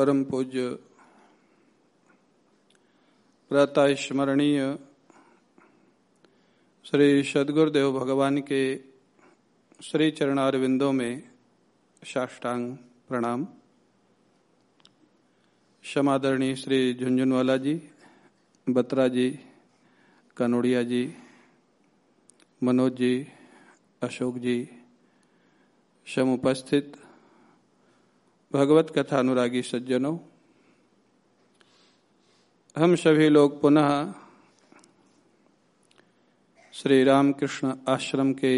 परम पूज्य प्रातः स्मरणीय श्री सदगुरुदेव भगवान के श्री चरणारविंदों में साष्टांग प्रणाम। क्षमादरणी श्री झुंझुनवाला जी, बत्रा जी, कनोड़िया जी, मनोज जी, अशोक जी सम उपस्थित भगवत कथा अनुरागी सज्जनों, हम सभी लोग पुनः श्री रामकृष्ण आश्रम के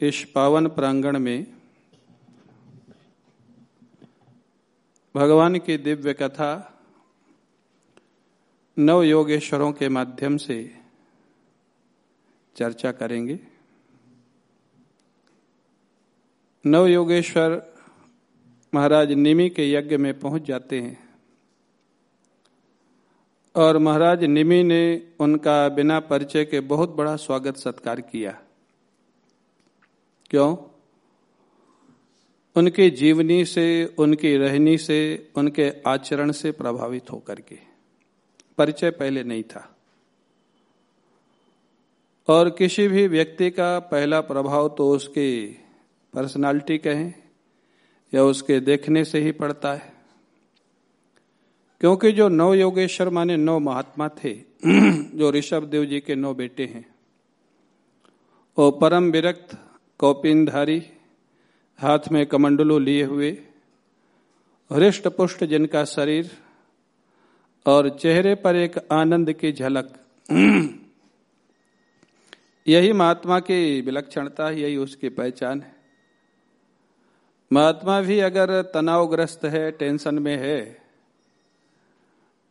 इस पावन प्रांगण में भगवान की दिव्य कथा नव योगेश्वरों के माध्यम से चर्चा करेंगे। नव योगेश्वर महाराज निमि के यज्ञ में पहुँच जाते हैं। और महाराज निमि ने उनका बिना परिचय के बहुत बड़ा स्वागत सत्कार किया। क्यों? उनकी जीवनी से, उनकी रहनी से, उनके आचरण से प्रभावित होकर के। परिचय पहले नहीं था। और किसी भी व्यक्ति का पहला प्रभाव तो उसकी पर्सनालिटी कहें या उसके देखने से ही पड़ता है। क्योंकि जो नौ योगेश्वर माने नौ महात्मा थे, जो ऋषभ देव जी के नौ बेटे हैं, वो परम विरक्त कौपिनधारी हाथ में कमंडलो लिए हुए, हृष्ट पुष्ट जिनका शरीर, और चेहरे पर एक आनंद की झलक। यही महात्मा की विलक्षणता यही उसकी पहचान है। महात्मा भी अगर तनावग्रस्त है, टेंशन में है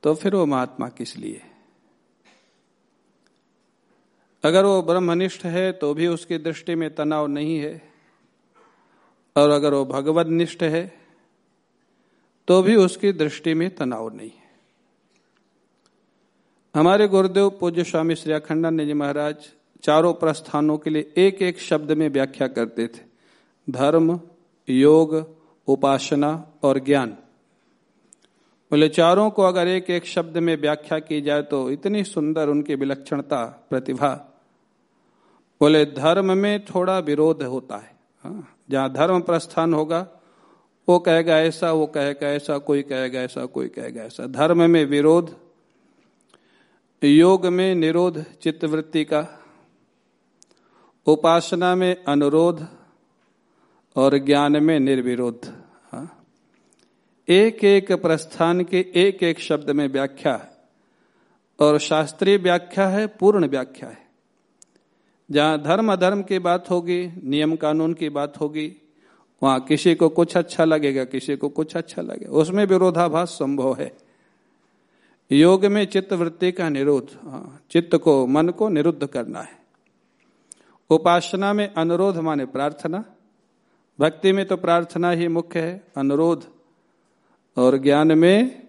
तो फिर वो महात्मा किस लिए? अगर वो ब्रह्मनिष्ठ है तो भी उसकी दृष्टि में तनाव नहीं है। और अगर वो भगवत निष्ठ है तो भी उसकी दृष्टि में तनाव नहीं है। हमारे गुरुदेव पूज्य स्वामी श्री अखंडानंद जी महाराज चारों प्रस्थानों के लिए एक एक शब्द में व्याख्या करते थे। धर्म योग उपासना और ज्ञान। बोले चारों को अगर एक एक शब्द में व्याख्या की जाए तो इतनी सुंदर उनकी विलक्षणता प्रतिभा। बोले धर्म में थोड़ा विरोध होता है। हाँ, जहाँ धर्म प्रस्थान होगा वो कहेगा ऐसा वो कहेगा ऐसा कोई कहेगा ऐसा कोई कहेगा ऐसा। धर्म में विरोध योग में निरोध चित्तवृत्ति का। उपासना में अनुरोध और ज्ञान में निर्विरोध। हाँ। एक एक प्रस्थान के एक एक शब्द में व्याख्या है। और शास्त्रीय व्याख्या है पूर्ण व्याख्या है। जहाँ धर्म अधर्म की बात होगी नियम कानून की बात होगी वहाँ किसी को कुछ अच्छा लगेगा किसी को कुछ अच्छा लगेगा। उसमें विरोधाभास संभव है। योग में चित्त वृत्ति का निरोध हाँ, चित्त को मन को निरुद्ध करना है। उपासना में अनुरोध माने प्रार्थना भक्ति में तो प्रार्थना ही मुख्य है, अनुरोध। और ज्ञान में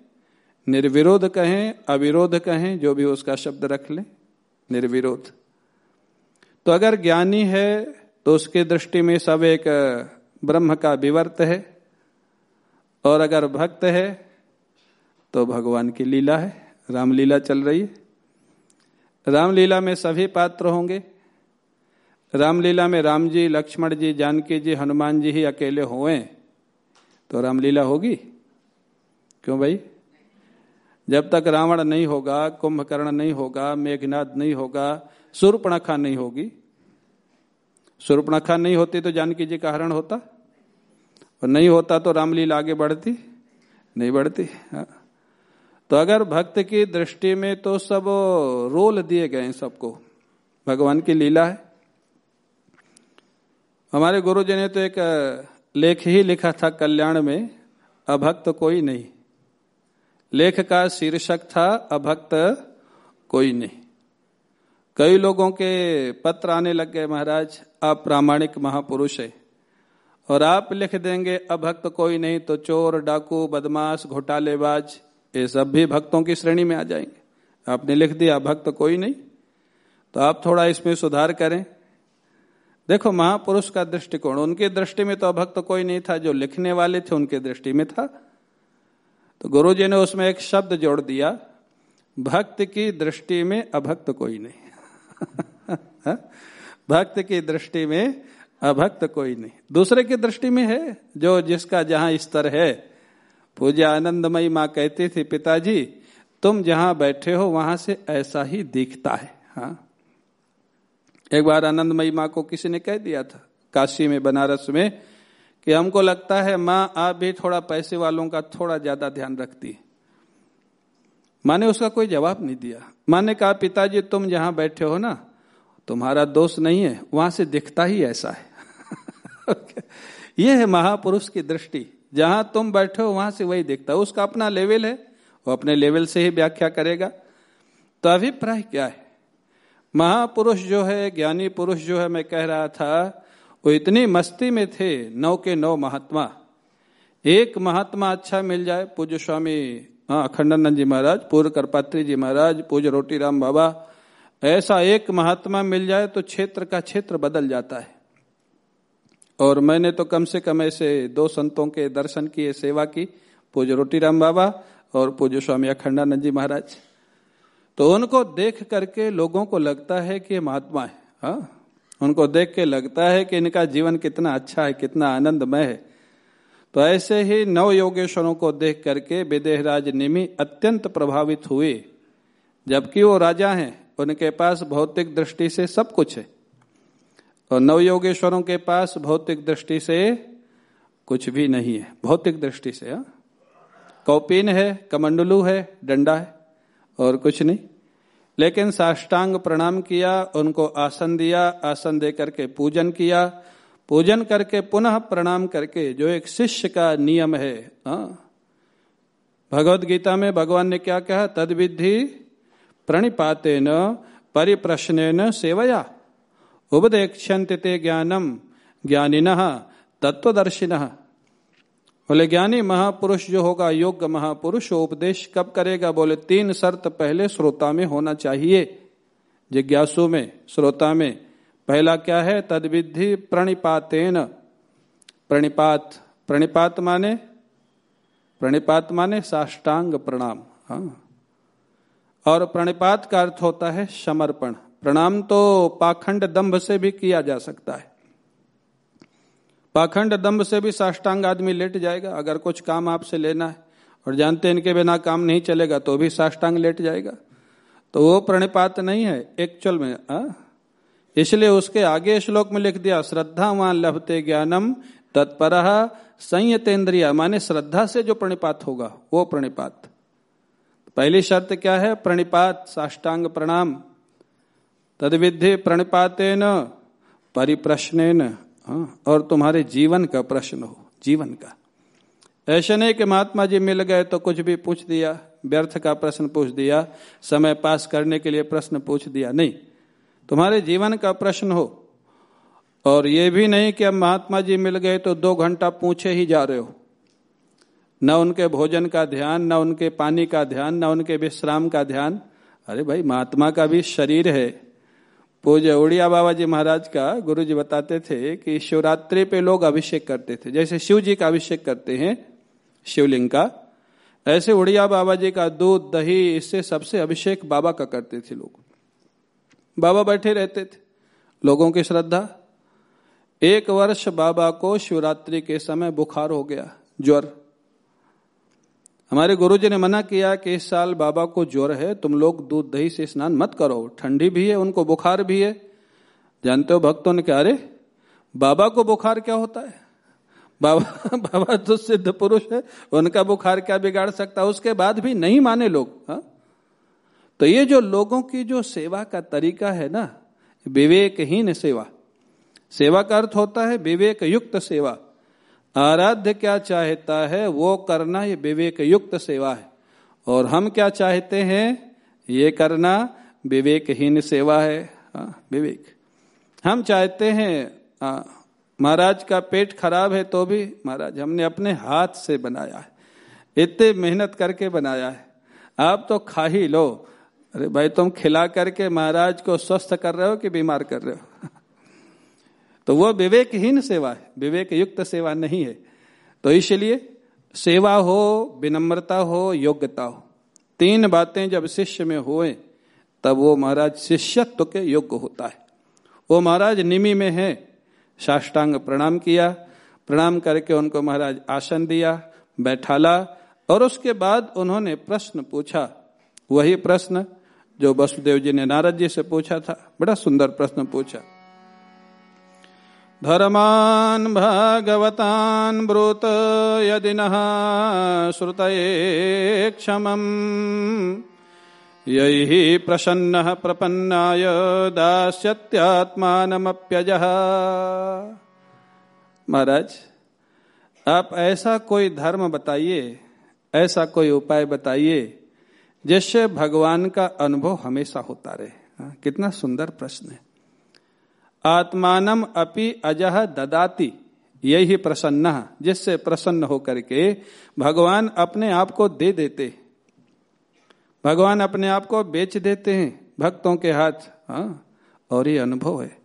निर्विरोध कहें, अविरोध कहें, जो भी उसका शब्द रख ले, निर्विरोध। तो अगर ज्ञानी है तो उसकी दृष्टि में सब एक ब्रह्म का विवर्त है। और अगर भक्त है तो भगवान की लीला है, रामलीला चल रही है। रामलीला में सभी पात्र होंगे। रामलीला में राम जी लक्ष्मण जी जानकी जी हनुमान जी ही अकेले हुए। तो रामलीला होगी? क्यों भाई? जब तक रावण नहीं होगा, कुंभकर्ण नहीं होगा मेघनाथ नहीं होगा, सुरपणखा नहीं होगी। सुरपणखा नहीं होती तो जानकी जी का हरण होता? और नहीं होता तो रामलीला आगे बढ़ती? नहीं बढ़ती हाँ। तो अगर भक्त की दृष्टि में तो सब रोल दिए गए सबको। भगवान की लीला है। हमारे गुरु जी ने तो एक लेख ही लिखा था कल्याण में, अभक्त कोई नहीं। लेख का शीर्षक था, अभक्त कोई नहीं। कई लोगों के पत्र आने लग गए, महाराज, आप प्रामाणिक महापुरुष है। और आप लिख देंगे, अभक्त कोई नहीं तो चोर, डाकू, बदमाश, घोटालेबाज, ये सब भी भक्तों की श्रेणी में आ जाएँगे। आपने लिख दिया भक्त कोई नहीं। तो आप थोड़ा इसमें सुधार करें। देखो, महापुरुष का दृष्टिकोण, उनकी दृष्टि में तो अभक्त कोई नहीं था, जो लिखने वाले थे उनके दृष्टि में था। तो गुरु जी ने उसमें एक शब्द जोड़ दिया, भक्त की दृष्टि में अभक्त कोई नहीं। भक्त की दृष्टि में अभक्त कोई नहीं। दूसरे की दृष्टि में है, जो जिसका जहाँ स्तर है। पूजा आनंदमयी माँ कहती थी, पिताजी, तुम जहाँ बैठे हो, वहाँ से ऐसा ही दिखता है। हाँ। एक बार आनंदमयी माँ को किसी ने कह दिया था, काशी में, बनारस में, कि हमको लगता है माँ, आप भी थोड़ा पैसे वालों का थोड़ा ज़्यादा ध्यान रखती है। माँ ने उसका कोई जवाब नहीं दिया। माँ ने कहा, पिताजी, तुम जहाँ बैठे हो ना, तुम्हारा दोष नहीं है, वहाँ से दिखता ही ऐसा है। यह है महापुरुष की दृष्टि। जहाँ तुम बैठे हो, वहाँ से वही दिखता है। उसका अपना लेवल है, वो अपने लेवल से ही व्याख्या करेगा। तो अभिप्राय क्या है? महापुरुष जो है, ज्ञानी पुरुष जो है, मैं कह रहा था, वो इतनी मस्ती में थे, नौ के नौ महात्मा। एक महात्मा अच्छा मिल जाए, पूज्य स्वामी हाँ अखंडानंद जी महाराज पूर्व करपात्री जी महाराज, पूज्य रोटी राम बाबा, ऐसा एक महात्मा मिल जाए तो क्षेत्र का क्षेत्र बदल जाता है। और मैंने तो कम से कम ऐसे दो संतों के दर्शन किए, सेवा की, पूज्य रोटी राम बाबा और पूज्य स्वामी अखंडानंद जी महाराज। तो उनको देख करके लोगों को लगता है कि ये महात्मा है, हा? उनको देख के लगता है कि इनका जीवन कितना अच्छा है, कितना आनंदमय है तो ऐसे ही नव योगेश्वरों को देख करके विदेहराज निमि अत्यंत प्रभावित हुए, जबकि वो राजा हैं, उनके पास भौतिक दृष्टि से सब कुछ है और नव योगेश्वरों के पास भौतिक दृष्टि से कुछ भी नहीं है, भौतिक दृष्टि से, हा? कौपिन है, कमंडलू है, डंडा है और कुछ नहीं। लेकिन साष्टांग प्रणाम किया, उनको आसन दिया, आसन दे करके पूजन किया। पूजन करके पुनः प्रणाम करके जो एक शिष्य का नियम है भगवत गीता में भगवान ने क्या कहा? तद विधि प्रणिपाते न परिप्रश्न न सेवया। उपदेक्षन्त ते ज्ञानम ज्ञानिन तत्वदर्शिन बोले, ज्ञानी महापुरुष जो होगा, योग्य महापुरुष उपदेश कब करेगा? बोले, तीन शर्त पहले श्रोता में होना चाहिए। जिज्ञासु में, श्रोता में। पहला क्या है? तदविधि प्रणिपातेन। प्रणिपात प्रणिपात माने? प्रणिपात माने साष्टांग प्रणाम। हाँ। और प्रणिपात का अर्थ होता है समर्पण। प्रणाम तो पाखंड दंभ से भी किया जा सकता है। पाखंड दम्भ से भी साष्टांग आदमी लेट जाएगा, अगर कुछ काम आपसे लेना है और जानते इनके बिना काम नहीं चलेगा तो भी साष्टांग लेट जाएगा। तो वो प्रणिपात नहीं है एक्चुअल में? इसलिए उसके आगे श्लोक में लिख दिया, श्रद्धा वहाँ लभते ज्ञानम, तत्पर संयतेन्द्रिया माने श्रद्धा से जो प्रणिपात होगा, वो प्रणिपात। पहली शर्त क्या है? प्रणिपात, साष्टांग प्रणाम। तद विधि प्रणिपातेन परिप्रश्न हाँ और तुम्हारे जीवन का प्रश्न हो, जीवन का। ऐसे नहीं कि महात्मा जी मिल गए तो कुछ भी पूछ दिया, व्यर्थ का प्रश्न पूछ दिया, समय पास करने के लिए प्रश्न पूछ दिया। नहीं, तुम्हारे जीवन का प्रश्न हो, और ये भी नहीं कि अब महात्मा जी मिल गए तो दो घंटा पूछे ही जा रहे हो। न उनके भोजन का ध्यान, न उनके पानी का ध्यान, न उनके विश्राम का ध्यान। अरे भाई, महात्मा का भी शरीर है पूज्य उड़िया बाबा जी महाराज का गुरु जी बताते थे कि शिवरात्रि पे लोग अभिषेक करते थे। जैसे शिव जी का अभिषेक करते हैं, शिवलिंग का, ऐसे उड़िया बाबा जी का दूध, दही, इससे सबसे अभिषेक बाबा का करते थे लोग। बाबा बैठे रहते थे, लोगों की श्रद्धा। एक वर्ष बाबा को शिवरात्रि के समय बुखार हो गया, ज्वर। हमारे गुरुजी ने मना किया कि इस साल बाबा को ज्वर है, तुम लोग दूध दही से स्नान मत करो, ठंडी भी है, उनको बुखार भी है। जानते हो भक्तों ने क्या अरे, बाबा को बुखार क्या होता है? बाबा बाबा तो सिद्ध पुरुष है, उनका बुखार क्या बिगाड़ सकता है? उसके बाद भी नहीं माने लोग, हा? तो ये जो लोगों की जो सेवा का तरीका है ना, विवेकहीन सेवा सेवा का अर्थ होता है विवेक युक्त सेवा। आराध्य क्या चाहता है वो करना ये विवेक युक्त सेवा है। और हम क्या चाहते हैं ये करना विवेकहीन सेवा है। हाँ, विवेक। हम चाहते हैं हाँ, महाराज का पेट खराब है तो भी महाराज हमने अपने हाथ से बनाया है। इतने मेहनत करके बनाया है। आप तो खा ही लो। अरे भाई तुम खिला करके महाराज को स्वस्थ कर रहे हो कि बीमार कर रहे हो? तो वह विवेकहीन सेवा है विवेक युक्त सेवा नहीं है। तो इसलिए सेवा हो, विनम्रता हो, योग्यता हो। तीन बातें जब शिष्य में हुए, तब वो महाराज शिष्यत्व के योग्य होता है। वो महाराज निमी में है, साष्टांग प्रणाम किया, प्रणाम करके उनको महाराज आसन दिया, बैठाला, और उसके बाद उन्होंने प्रश्न पूछा। वही प्रश्न जो वसुदेव जी ने नारद जी से पूछा था, बड़ा सुंदर प्रश्न पूछा। धर्मान भगवतान ब्रूत यदि न श्रुत क्षम यही प्रसन्न प्रपन्नाय दास्यत्यात्मानमप्यज। महाराज आप ऐसा कोई धर्म बताइए ऐसा कोई उपाय बताइए जिससे भगवान का अनुभव हमेशा होता रहे। हाँ, कितना सुंदर प्रश्न है। आत्मानम अपि अजह ददाती। यही प्रसन्न, जिससे प्रसन्न होकर के भगवान अपने आप को दे देते भगवान अपने आप को बेच देते हैं भक्तों के हाथ। हाँ और ये अनुभव है।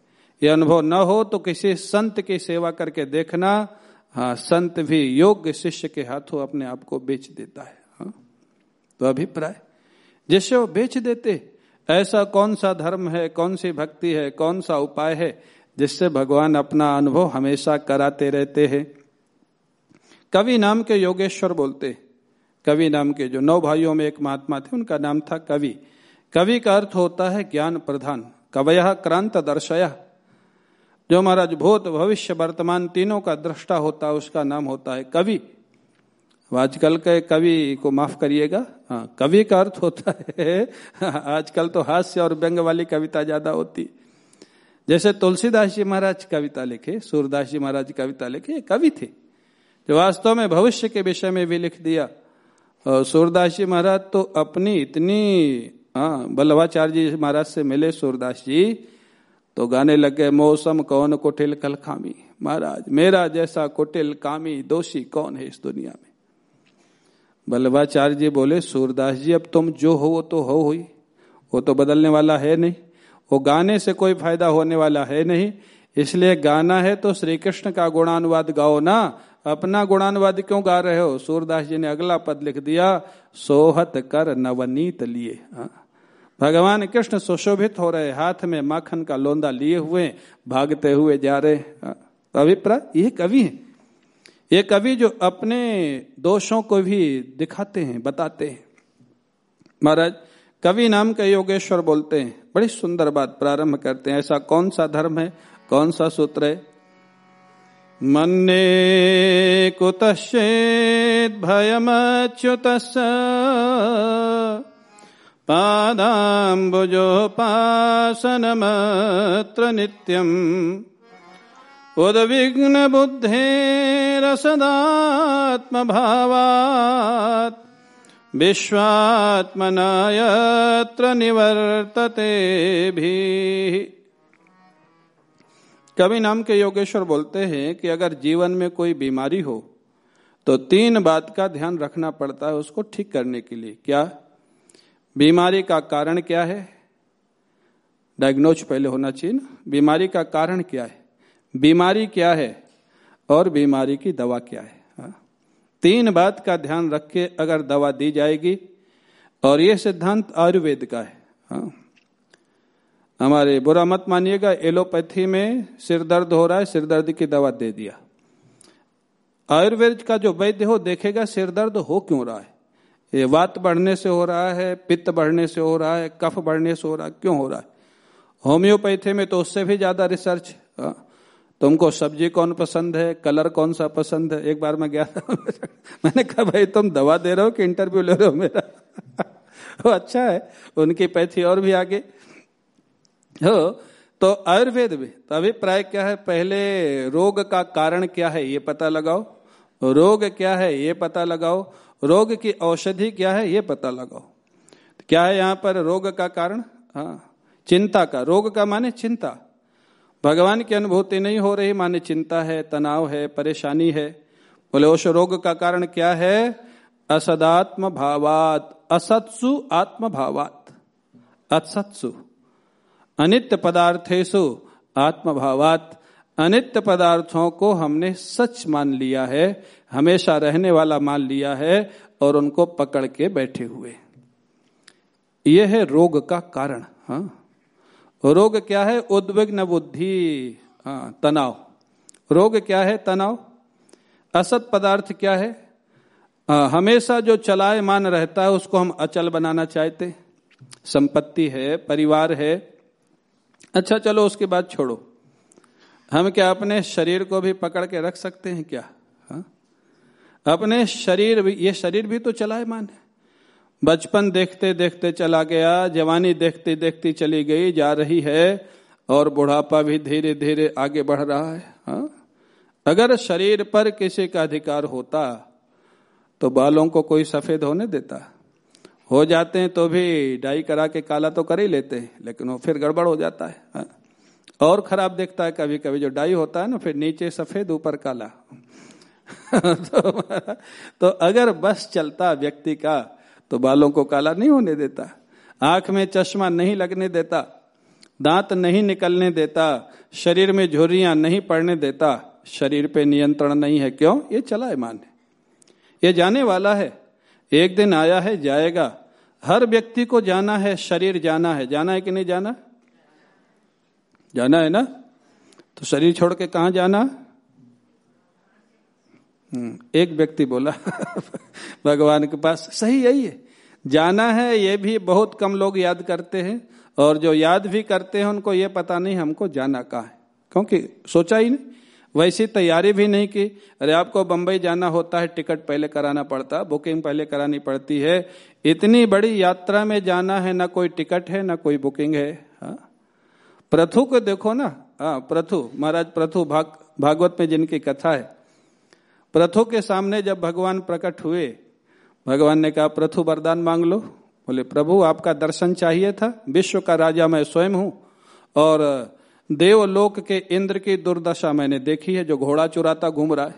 ये अनुभव न हो तो किसी संत की सेवा करके देखना हाँ संत भी योग्य शिष्य के हाथों अपने आप को बेच देता है। हाँ तो अभिप्राय, जिससे वो बेच देते ऐसा कौन सा धर्म है, कौन सी भक्ति है, कौन सा उपाय है जिससे भगवान अपना अनुभव हमेशा कराते रहते हैं? कवि नाम के योगेश्वर बोलते कवि नाम के जो नौ भाइयों में एक महात्मा थे, उनका नाम था कवि। कवि का अर्थ होता है ज्ञान प्रधान। कवय क्रांत दर्शया। जो महाराज भूत भविष्य वर्तमान तीनों का दृष्टा होता है, उसका नाम होता है कवि। आजकल के कवि को माफ़ करिएगा। हाँ कवि का अर्थ होता है, आजकल तो हास्य और व्यंग वाली कविता ज़्यादा होती। जैसे तुलसीदास जी महाराज कविता लिखे, सूरदास जी महाराज कविता लिखे कवि थे। जो वास्तव में भविष्य के विषय में भी लिख दिया। और सूरदास जी महाराज तो अपनी इतनी हाँ बल्लभाचार्य जी महाराज से मिले सूरदास जी तो गाने लग गए मौसम कौन कुटिल कल खामी महाराज, मेरा जैसा कुटिल कामी दोषी कौन है इस दुनिया में? बल्लभाचार्य जी बोले, सूरदास जी, अब तुम जो हो, वो तो हो हुई वो तो बदलने वाला है नहीं। वो गाने से कोई फ़ायदा होने वाला है नहीं। इसलिए गाना है तो श्री कृष्ण का गुणानुवाद गाओ ना। अपना गुणानुवाद क्यों गा रहे हो? सूरदास जी ने अगला पद लिख दिया, सोहत कर नवनीत लिए। हाँ। भगवान कृष्ण सुशोभित हो रहे, हाथ में माखन का लोंदा लिए हुए, भागते हुए जा रहे। हाँ। अभिप्राय? ये कवि है। ये कवि जो अपने दोषों को भी दिखाते हैं, बताते हैं। महाराज, कवि नाम के योगेश्वर बोलते हैं। बड़ी सुंदर बात प्रारंभ करते हैं। ऐसा कौन सा धर्म है? कौन सा सूत्र है? मन्ने कुतश्चेत् भयमच्युतस्य पादाम्बुजोपासनमत्र नित्यम्। उद्विग्नबुद्धेरसदात्मभावात् विश्वात्मना यत्र निवर्तते भी। कवि नाम के योगेश्वर बोलते हैं कि अगर जीवन में कोई बीमारी हो तो तीन बात का ध्यान रखना पड़ता है उसको ठीक करने के लिए। क्या? बीमारी का कारण क्या है? डायग्नोज पहले होना चाहिए ना। बीमारी का कारण क्या है? बीमारी क्या है? और बीमारी की दवा क्या है? तीन बात का ध्यान रख के अगर दवा दी जाएगी, और ये सिद्धांत आयुर्वेद का है। हा? हमारे बुरा मत मानिएगा, एलोपैथी में सिर दर्द हो रहा है, सिर दर्द की दवा दे दिया। आयुर्वेद का जो वैद्य हो, देखेगा सिर दर्द हो क्यों रहा है? ये वात बढ़ने से हो रहा है, पित्त बढ़ने से हो रहा है, कफ बढ़ने से हो रहा है, क्यों हो रहा है? होम्योपैथी में तो उससे भी ज़्यादा रिसर्च हाँ। तुमको सब्ज़ी कौन पसंद है? कलर कौन सा पसंद है? एक बार मैं गया था। मैंने कहा, भाई, तुम दवा दे रहे हो कि इंटरव्यू ले रहे हो मेरा? वो अच्छा है। उनकी पैथी और भी आगे। हो तो आयुर्वेद में तो अभिप्राय क्या है? पहले रोग का कारण क्या है? ये पता लगाओ। रोग क्या है? ये पता लगाओ। रोग की औषधि क्या है? ये पता लगाओ। क्या है यहाँ पर रोग का कारण? हाँ चिंता का। रोग का माने चिंता। भगवान की अनुभूति नहीं हो रही, माने चिंता है, तनाव है, परेशानी है। बोले, उस रोग का कारण क्या है? असदात्म भावात असत्सु आत्म भावात असत्सु। अनित्य पदार्थेशु आत्मभावात। अनित्य पदार्थों को हमने सच मान लिया है, हमेशा रहने वाला मान लिया है, और उनको पकड़ के बैठे हुए। यह है रोग का कारण हाँ। रोग क्या है? उद्विग्न बुद्धि। हाँ तनाव। रोग क्या है? तनाव। असत पदार्थ क्या है? आ, हमेशा जो चलायमान रहता है उसको हम अचल बनाना चाहते संपत्ति है परिवार है। अच्छा चलो उसके बाद छोड़ो। हम क्या अपने शरीर को भी पकड़ के रख सकते हैं क्या? हा? अपने शरीर भी ये शरीर भी तो चलायमान है। बचपन देखते देखते चला गया जवानी देखते देखते चली गई जा रही है और बुढ़ापा भी धीरे धीरे आगे बढ़ रहा है हा? अगर शरीर पर किसी का अधिकार होता तो बालों को कोई सफ़ेद होने देता हो जाते हैं तो भी डाई करा के काला तो कर ही लेते हैं लेकिन वो फिर गड़बड़ हो जाता है हा? और खराब देखता है कभी कभी जो डाई होता है ना फिर नीचे सफ़ेद ऊपर काला तो, तो अगर बस चलता व्यक्ति का तो बालों को काला नहीं होने देता। आँख में चश्मा नहीं लगने देता। दांत नहीं निकलने देता। शरीर में झुर्रियाँ नहीं पड़ने देता। शरीर पे नियंत्रण नहीं है। क्यों? ये चला है मान ये जाने वाला है। एक दिन आया है जाएगा। हर व्यक्ति को जाना है शरीर जाना है। जाना है कि नहीं जाना? जाना है ना? तो शरीर छोड़ के कहा जाना? हम्म, एक व्यक्ति बोला भगवान के पास सही यही है जाना है, ये भी बहुत कम लोग याद करते हैं, और जो याद भी करते हैं, उनको ये पता नहीं हमको जाना कहा है। क्योंकि सोचा ही नहीं, वैसी तैयारी भी नहीं की। अरे, आपको बंबई जाना होता है, टिकट पहले कराना पड़ता, बुकिंग पहले करानी पड़ती है। इतनी बड़ी यात्रा में जाना है, ना कोई टिकट है, ना कोई बुकिंग है। हा? प्रथु को देखो ना। हाँ प्रथु, महाराज प्रथु, भाग, भागवत में जिनकी कथा है। प्रथु के सामने जब भगवान प्रकट हुए भगवान ने कहा, प्रथु, वरदान मांग लो। बोले, प्रभु, आपका दर्शन चाहिए था। विश्व का राजा मैं स्वयं हूँ और देवलोक के इंद्र की दुर्दशा मैंने देखी है, जो घोड़ा चुराता घूम रहा है।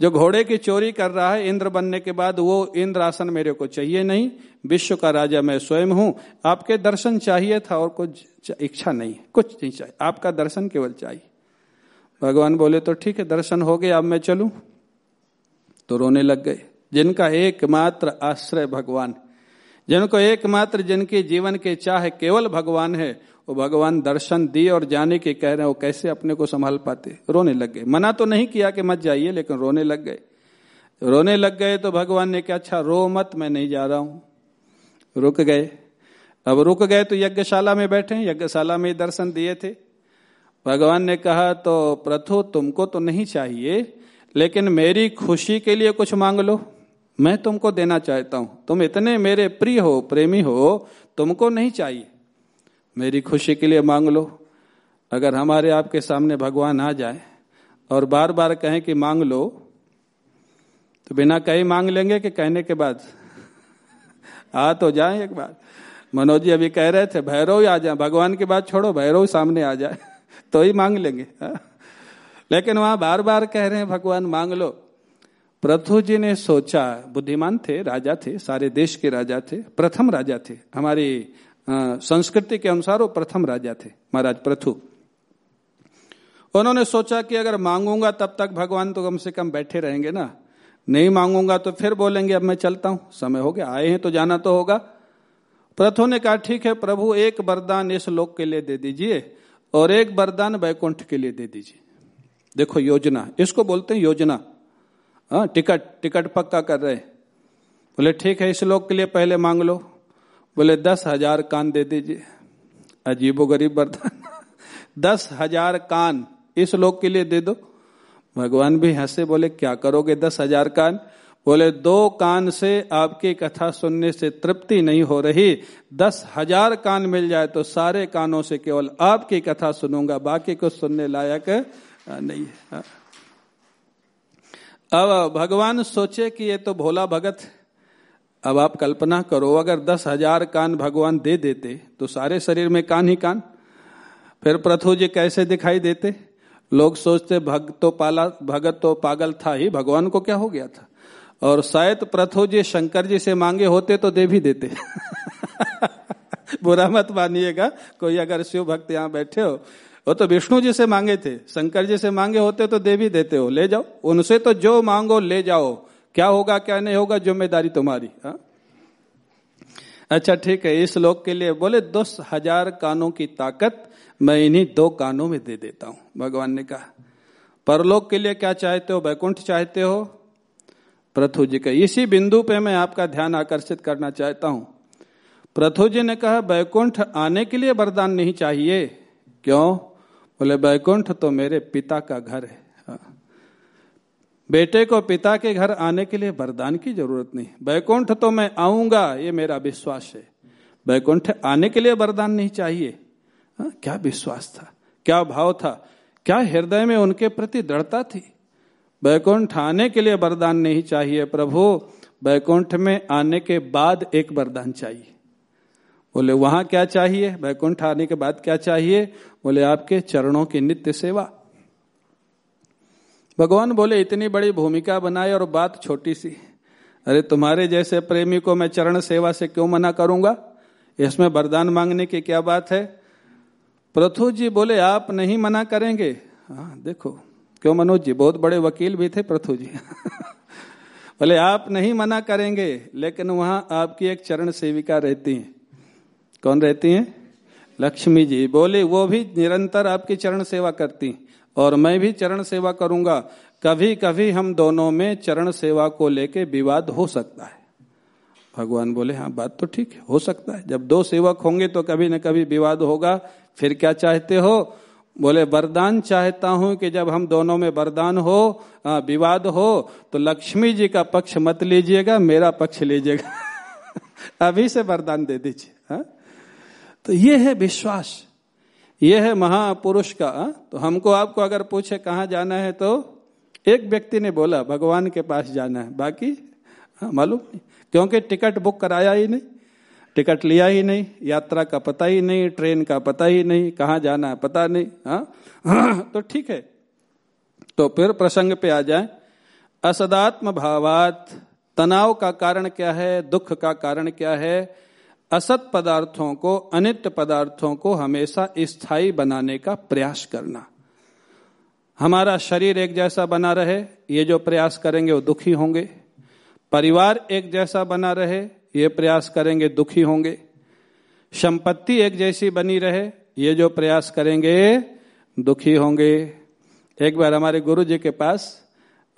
जो घोड़े की चोरी कर रहा है, इंद्र बनने के बाद वो इंद्र आसन मेरे को चाहिए नहीं। विश्व का राजा मैं स्वयं हूँ। आपके दर्शन चाहिए था और कुछ इच्छा नहीं कुछ नहीं चाहिए। आपका दर्शन केवल चाहिए। भगवान बोले तो ठीक है, दर्शन हो गए, अब मैं चलू। तो रोने लग गए। जिनका एकमात्र आश्रय भगवान जिनको एकमात्र जिनके जीवन के चाह केवल भगवान है, वो भगवान दर्शन दिए और जाने के कह रहे हैं, वो कैसे अपने को संभाल पाते? रोने लग गए। मना तो नहीं किया कि मत जाइए, लेकिन रोने लग गए। रोने लग गए तो भगवान ने क्या अच्छा रो मत, मैं नहीं जा रहा हूँ। रुक गए। अब रुक गए तो यज्ञशाला में बैठे यज्ञशाला में दर्शन दिए थे। भगवान ने कहा तो प्रथु, तुमको तो नहीं चाहिए, लेकिन मेरी खुशी के लिए कुछ मांग लो। मैं तुमको देना चाहता हूँ। तुम इतने मेरे प्रिय हो, प्रेमी हो, तुमको नहीं चाहिए। मेरी खुशी के लिए मांग लो। अगर हमारे आपके सामने भगवान आ जाए और बार बार कहें कि मांग लो तो बिना कहीं मांग लेंगे कि कहने के बाद। आ तो जाए एक बार। मनोज जी अभी कह रहे थे, भैरव ही आ जाए। भगवान की बात छोड़ो, भैरव सामने आ जाए। तो ही मांग लेंगे। लेकिन वहाँ बार बार कह रहे हैं, भगवान, मांग लो। प्रथु जी ने सोचा, बुद्धिमान थे, राजा थे, सारे देश के राजा थे, प्रथम राजा थे। हमारी संस्कृति के अनुसार वो प्रथम राजा थे, महाराज प्रथु। उन्होंने सोचा कि अगर मांगूँगा तब तक भगवान तो कम से कम बैठे रहेंगे ना। नहीं मांगूँगा तो फिर बोलेंगे, अब मैं चलता हूँ, समय हो गया, आए हैं तो जाना तो होगा। प्रथु ने कहा, ठीक है, प्रभु, एक वरदान इस लोक के लिए दे दीजिए और एक वरदान वैकुंठ के लिए दे दीजिए। देखो, योजना, इसको बोलते हैं योजना। हाँ टिकट टिकट पक्का कर रहे बोले, ठीक है, इस लोक के लिए पहले मांग लो। बोले, दस हज़ार कान दे दीजिए। अजीबो गरीब वरदान दस हज़ार कान इस लोक के लिए दे दो। भगवान भी हंसे, बोले, क्या करोगे दस हज़ार कान? बोले, दो कान से आपकी कथा सुनने से तृप्ति नहीं हो रही। दस हज़ार कान मिल जाए तो सारे कानों से केवल आपकी कथा सुनूँगा, बाकी कुछ सुनने लायक नहीं है। अब भगवान सोचे कि ये तो भोला भगत, अब आप कल्पना करो, अगर दस हज़ार कान भगवान दे देते तो सारे शरीर में कान ही कान। फिर प्रथु जी कैसे दिखाई देते? लोग सोचते, भग तो पाला, भगत तो पागल था ही, भगवान को क्या हो गया था? और शायद प्रथु जी शंकर जी से मांगे होते तो दे भी देते। बुरा मत मानिएगा, कोई अगर शिव भक्त यहाँ बैठे हो वो तो विष्णु जी से मांगे थे, शंकर जी से मांगे होते तो देवी देते हो, ले जाओ। उनसे तो जो मांगो, ले जाओ। क्या होगा, क्या नहीं होगा, ज़िम्मेदारी तुम्हारी, हा? अच्छा ठीक है, इस लोक के लिए बोले, दस हज़ार कानों की ताकत मैं इन्हीं दो कानों में दे देता हूँ। भगवान ने कहा, परलोक के लिए क्या चाहते हो, वैकुंठ चाहते हो? प्रथु जी का इसी बिंदु पे मैं आपका ध्यान आकर्षित करना चाहता हूँ। प्रथु जी ने कहा, वैकुंठ आने के लिए वरदान नहीं चाहिए। क्यों? बोले वैकुंठ तो मेरे पिता का घर है। हाँ। बेटे को पिता के घर आने के लिए वरदान की ज़रूरत नहीं। बैकुंठ तो मैं आऊँगा ये मेरा विश्वास है। बैकुंठ आने के लिए वरदान नहीं चाहिए। हाँ, क्या विश्वास था? क्या भाव था? क्या हृदय में उनके प्रति दृढ़ता थी? वैकुंठ आने के लिए वरदान नहीं चाहिए प्रभु। वैकुंठ में आने के बाद एक वरदान चाहिए। बोले, वहाँ क्या चाहिए? वैकुंठ आने के बाद क्या चाहिए? बोले, आपके चरणों की नित्य सेवा। भगवान बोले, इतनी बड़ी भूमिका बनाए और बात छोटी सी। अरे, तुम्हारे जैसे प्रेमी को मैं चरण सेवा से क्यों मना करूँगा? इसमें वरदान मांगने की क्या बात है? प्रथु जी बोले, आप नहीं मना करेंगे। हाँ देखो, क्यों मनोज जी, बहुत बड़े वकील भी थे प्रथु जी। बोले, आप नहीं मना करेंगे, लेकिन वहाँ आपकी एक चरण सेविका रहती है। कौन रहती हैं? लक्ष्मी जी बोले, वो भी निरंतर आपकी चरण सेवा करती और मैं भी चरण सेवा करूँगा। कभी कभी हम दोनों में चरण सेवा को लेके विवाद हो सकता है। भगवान बोले हाँ बात तो ठीक है, हो सकता है। जब दो सेवक होंगे तो कभी न कभी विवाद होगा। फिर क्या चाहते हो? बोले, वरदान चाहता हूँ कि जब हम दोनों में वरदान हो विवाद हो तो लक्ष्मी जी का पक्ष मत लीजिएगा, मेरा पक्ष लीजिएगा। अभी से वरदान दे दीजिए हाँ? तो ये है विश्वास। ये है महापुरुष का हाँ? तो हमको आपको अगर पूछे कहाँ जाना है तो एक व्यक्ति ने बोला भगवान के पास जाना है। बाकी हाँ, मालूम नहीं। क्योंकि टिकट बुक कराया ही नहीं टिकट लिया ही नहीं यात्रा का पता ही नहीं ट्रेन का पता ही नहीं कहाँ जाना है पता नहीं हाँ? तो ठीक है। तो फिर प्रसंग पे आ जाए। असदात्म भावात तनाव का कारण क्या है दुख का कारण क्या है असत पदार्थों को, अनित्य पदार्थों को हमेशा स्थायी बनाने का प्रयास करना। हमारा शरीर एक जैसा बना रहे, ये जो प्रयास करेंगे वो दुखी होंगे। परिवार एक जैसा बना रहे, ये प्रयास करेंगे दुखी होंगे। संपत्ति एक जैसी बनी रहे, ये जो प्रयास करेंगे दुखी होंगे। एक बार हमारे गुरु जी के पास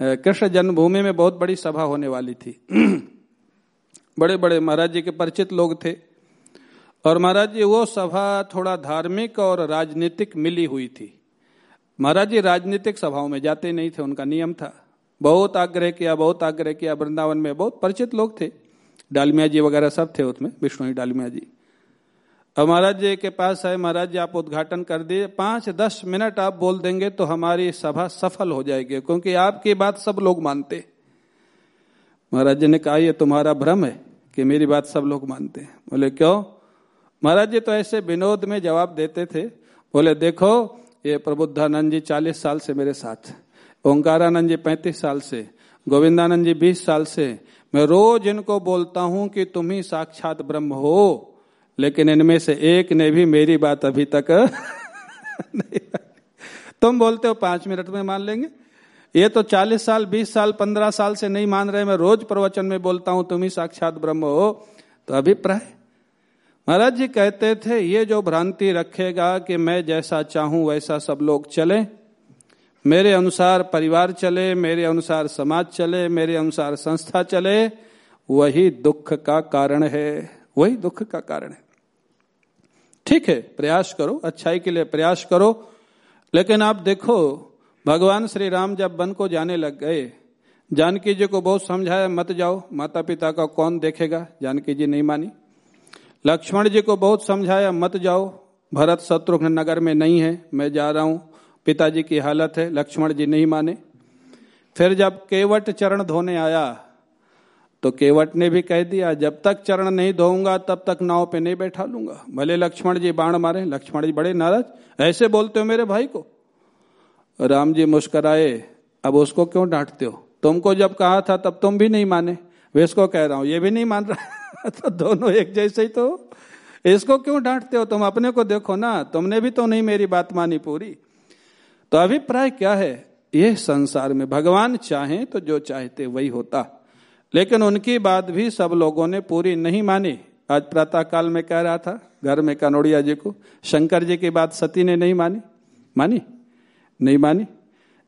कृष्ण जन्मभूमि में बहुत बड़ी सभा होने वाली थी। बड़े बड़े महाराज जी के परिचित लोग थे। और महाराज जी, वो सभा थोड़ा धार्मिक और राजनीतिक मिली हुई थी। महाराज जी राजनीतिक सभाओं में जाते नहीं थे, उनका नियम था। बहुत आग्रह किया, बहुत आग्रह किया, वृंदावन में बहुत परिचित लोग थे। डालमिया जी वगैरह सब थे उसमें, विष्णु डालमिया जी। अब महाराज जी के पास है महाराज जी, आप उद्घाटन कर दिए पाँच दस मिनट आप बोल देंगे तो हमारी सभा सफल हो जाएगी, क्योंकि आपकी बात सब लोग मानते। महाराज जी ने कहा, ये तुम्हारा भ्रम है कि मेरी बात सब लोग मानते हैं। बोले, क्यों? महाराज जी तो ऐसे विनोद में जवाब देते थे। बोले, देखो, ये प्रबुद्धानंद जी चालीस साल से मेरे साथ ओंकारानंद जी पैंतीस साल से, गोविंदानंद जी बीस साल से। मैं रोज इनको बोलता हूँ कि तुम ही साक्षात ब्रह्म हो, लेकिन इनमें से एक ने भी मेरी बात अभी तक नहीं तुम बोलते हो, पाँच मिनट में मान लेंगे। ये तो चालीस साल, बीस साल, पंद्रह साल से नहीं मान रहे, मैं रोज प्रवचन में बोलता हूँ, तुम ही साक्षात ब्रह्म हो। तो अभिप्राय? महाराज जी कहते थे, ये जो भ्रांति रखेगा कि मैं जैसा चाहूँ, वैसा सब लोग चले। मेरे अनुसार परिवार चले, मेरे अनुसार समाज चले, मेरे अनुसार संस्था चले, वही दुख का कारण है। वही दुख का कारण है। ठीक है, प्रयास करो, अच्छाई के लिए प्रयास करो, लेकिन आप देखो भगवान श्री राम जब वन को जाने लग गए, जानकी जी को बहुत समझाया, मत जाओ माता पिता का कौन देखेगा? जानकी जी नहीं मानी। लक्ष्मण जी को बहुत समझाया, मत जाओ, भरत शत्रुघ्न नगर में नहीं है, मैं जा रहा हूँ, पिताजी की हालत है, लक्ष्मण जी नहीं माने। फिर जब केवट चरण धोने आया तो केवट ने भी कह दिया, जब तक चरण नहीं धोऊँगा, तब तक नाव पे नहीं बैठा लूँगा। भले लक्ष्मण जी बाण मारे, लक्ष्मण जी बड़े नाराज़, ऐसे बोलते हो मेरे भाई को। राम जी मुस्कराए, अब उसको क्यों डांटते हो? तुमको जब कहा था तब तुम भी नहीं माने। वे इसको कह रहा हूँ, ये भी नहीं मान रहा तो दोनों एक जैसे ही तो। इसको क्यों डांटते हो? तुम अपने को देखो ना, तुमने भी तो नहीं मेरी बात मानी पूरी। तो अभिप्राय क्या है? ये संसार में भगवान चाहे तो जो चाहते वही होता। लेकिन उनकी बात भी सब लोगों ने पूरी नहीं मानी। आज प्रातः काल में कह रहा था, घर में कनोड़िया जी को, शंकर जी की बात सती ने नहीं मानी। मानी? नहीं मानी?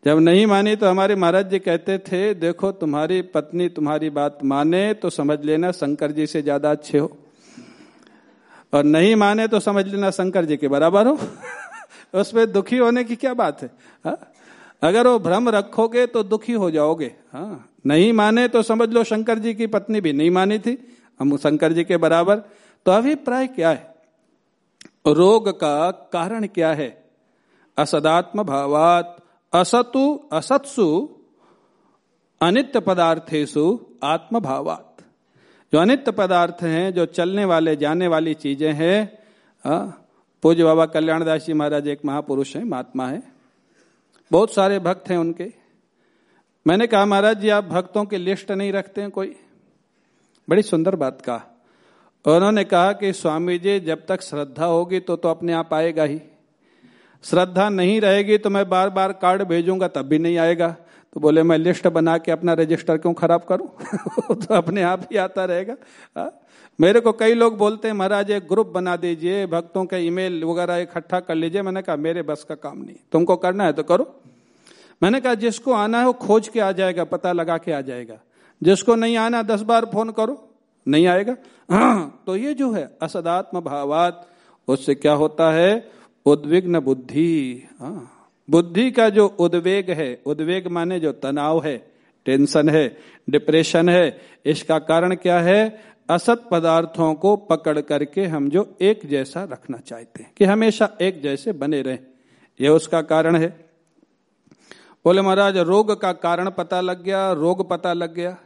जब नहीं मानी तो हमारे महाराज जी कहते थे, देखो, तुम्हारी पत्नी तुम्हारी बात माने तो समझ लेना शंकर जी से ज़्यादा अच्छे हो। और नहीं माने तो समझ लेना शंकर जी के बराबर हो। उसमें दुखी होने की क्या बात है? हा? अगर वो भ्रम रखोगे तो दुखी हो जाओगे। हाँ? नहीं माने तो समझ लो शंकर जी की पत्नी भी नहीं मानी थी। हम शंकर जी के बराबर। तो अभिप्राय क्या है? रोग का कारण क्या है? असदात्म भावात असतु असत्सु अनित्य पदार्थेशु आत्म भावात जो अनित्य पदार्थ हैं, जो चलने वाले, जाने वाली चीज़ें हैं पूज्य बाबा कल्याणदास जी महाराज एक महापुरुष है, महात्मा है। बहुत सारे भक्त हैं उनके। मैंने कहा, महाराज जी, आप भक्तों की लिस्ट नहीं रखते हैं कोई? बड़ी सुंदर बात कहा। उन्होंने कहा कि स्वामी जी, जब तक श्रद्धा होगी तो तो अपने आप आएगा ही। श्रद्धा नहीं रहेगी तो मैं बार बार कार्ड भेजूँगा, तब भी नहीं आएगा। तो बोले, मैं लिस्ट बना के अपना रजिस्टर क्यों खराब करूँ? तो अपने आप ही आता रहेगा। हा? मेरे को कई लोग बोलते हैं, महाराज, एक ग्रुप बना दीजिए, भक्तों के ईमेल वगैरह इकट्ठा कर लीजिए। मैंने कहा, मेरे बस का काम नहीं, तुमको करना है तो करो। मैंने कहा, जिसको आना है वो खोज के आ जाएगा, पता लगा के आ जाएगा। जिसको नहीं आना, दस बार फ़ोन करो, नहीं आएगा। हाँ तो ये जो है असदात्म भावात उससे क्या होता है? उद्विग्न बुद्धि हाँ। बुद्धि का जो उद्वेग है उद्वेग माने जो तनाव है टेंशन है डिप्रेशन है इसका कारण क्या है? असत पदार्थों को पकड़ करके हम जो एक जैसा रखना चाहते हैं कि हमेशा एक जैसे बने रहे। यह उसका कारण है। बोले महाराज रोग का कारण पता लग गया रोग पता लग गया।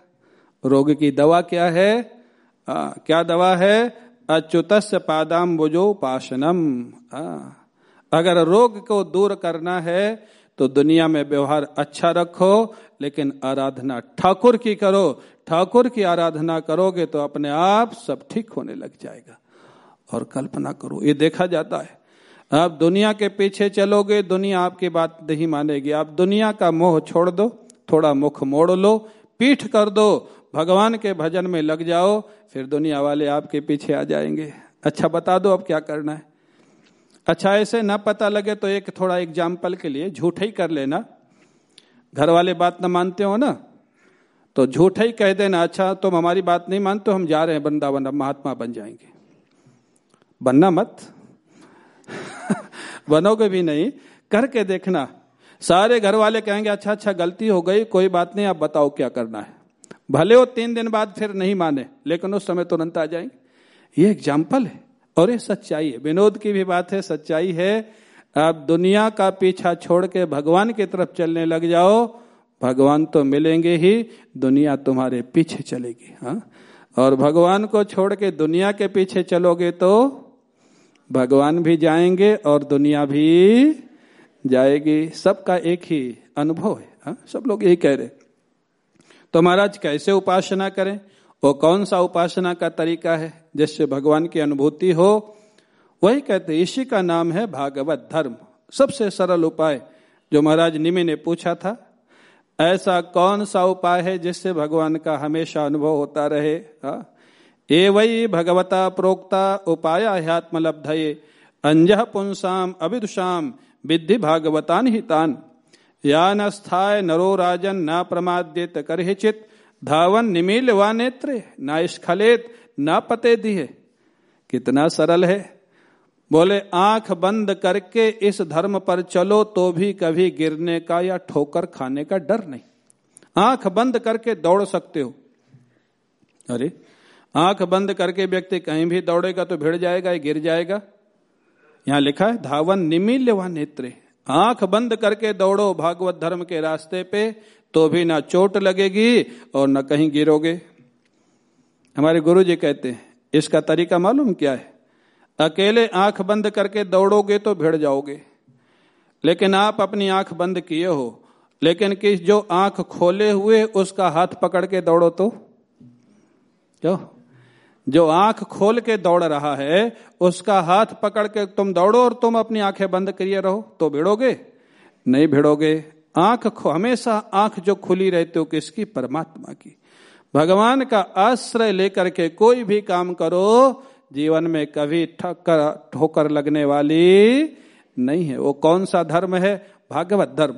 रोग की दवा क्या है? आ, क्या दवा है? अच्युत पादाम बुजो पाशनम अगर रोग को दूर करना है तो दुनिया में व्यवहार अच्छा रखो, लेकिन आराधना ठाकुर की करो। ठाकुर की आराधना करोगे तो अपने आप सब ठीक होने लग जाएगा। और कल्पना करो, ये देखा जाता है। आप दुनिया के पीछे चलोगे, दुनिया आपकी बात नहीं मानेगी। आप दुनिया का मोह छोड़ दो, थोड़ा मुख मोड़ लो, पीठ कर दो, भगवान के भजन में लग जाओ, फिर दुनिया वाले आपके पीछे आ जाएँगे। अच्छा बता दो अब क्या करना है। अच्छा ऐसे ना पता लगे तो एक थोड़ा एग्ज़ाम्पल के लिए झूठ ही कर लेना। घर वाले बात ना मानते हो ना तो झूठ ही कह देना अच्छा तुम हमारी बात नहीं मानते, हम जा रहे हैं वृंदावन, अब महात्मा बन जाएँगे। बनना मत। बनोगे भी नहीं, करके देखना। सारे घर वाले कहेंगे अच्छा अच्छा गलती हो गई, कोई बात नहीं, आप बताओ क्या करना है। भले वो तीन दिन बाद फिर नहीं माने, लेकिन उस समय तुरंत आ जाएँगे। ये एग्ज़ाम्पल है। और ये सच्चाई है। विनोद की भी बात है, सच्चाई है। आप दुनिया का पीछा छोड़ के भगवान की तरफ़ चलने लग जाओ, भगवान तो मिलेंगे ही, दुनिया तुम्हारे पीछे चलेगी हाँ? और भगवान को छोड़ के दुनिया के पीछे चलोगे तो भगवान भी जाएँगे और दुनिया भी जाएगी। सबका एक ही अनुभव है, हा? सब लोग यही कह रहे तो महाराज, कैसे उपासना करें? वो कौन सा उपासना का तरीका है? जिससे भगवान की अनुभूति हो, वही कहते इसी का नाम है भागवत धर्म। सबसे सरल उपाय जो महाराज निमि ने पूछा था, ऐसा कौन सा उपाय है जिससे भगवान का हमेशा अनुभव होता रहे? ए वही भगवता प्रोक्ता उपाय ह्यात्मलब्धये अंज पुंसाम अविदुषाम विद्धि भागवतान हितान। या नरो राजन न प्रमाद्यत कर चित धावन निमील व नेत्र न स्खलित न पते दिए कितना सरल है। बोले, आँख बंद करके इस धर्म पर चलो तो भी कभी गिरने का या ठोकर खाने का डर नहीं। आँख बंद करके दौड़ सकते हो। अरे, आँख बंद करके व्यक्ति कहीं भी दौड़ेगा तो भिड़ जाएगा, या गिर जाएगा। यहाँ लिखा है, धावन निमिल्य व नेत्रे आँख बंद करके दौड़ो भागवत धर्म के रास्ते पे तो भी ना चोट लगेगी और ना कहीं गिरोगे। हमारे गुरु जी कहते हैं, इसका तरीका मालूम क्या है? अकेले आँख बंद करके दौड़ोगे तो भिड़ जाओगे। लेकिन आप अपनी आँख बंद किए हो, लेकिन किस जो आँख खोले हुए उसका हाथ पकड़ के दौड़ो तो? क्यों? जो आँख खोल के दौड़ रहा है, उसका हाथ पकड़ के तुम दौड़ो और तुम अपनी आँखें बंद करिए रहो तो भिड़ोगे? नहीं भिड़ोगे। आँख हमेशा आँख जो खुली रहती हो किसकी? परमात्मा की। भगवान का आश्रय लेकर के कोई भी काम करो, जीवन में कभी ठक्कर, ठोकर लगने वाली नहीं है। वो कौन सा धर्म है? भागवत धर्म।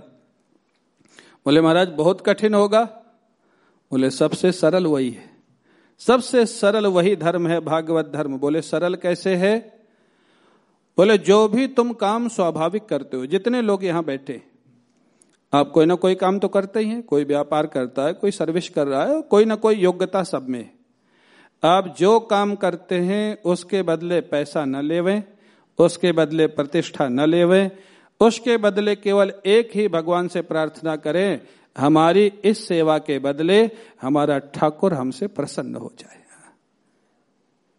बोले, महाराज, बहुत कठिन होगा। बोले, सबसे सरल वही है। सबसे सरल वही धर्म है भागवत धर्म। बोले, सरल कैसे है? बोले, जो भी तुम काम स्वाभाविक करते हो, जितने लोग यहाँ बैठे आप कोई ना कोई काम तो करते ही हैं, कोई व्यापार करता है, कोई सर्विस कर रहा है, कोई ना कोई योग्यता सब में। आप जो काम करते हैं, उसके बदले पैसा न लेवें, उसके बदले प्रतिष्ठा न लेवें, उसके बदले केवल एक ही भगवान से प्रार्थना करें, हमारी इस सेवा के बदले हमारा ठाकुर हमसे प्रसन्न हो जाए।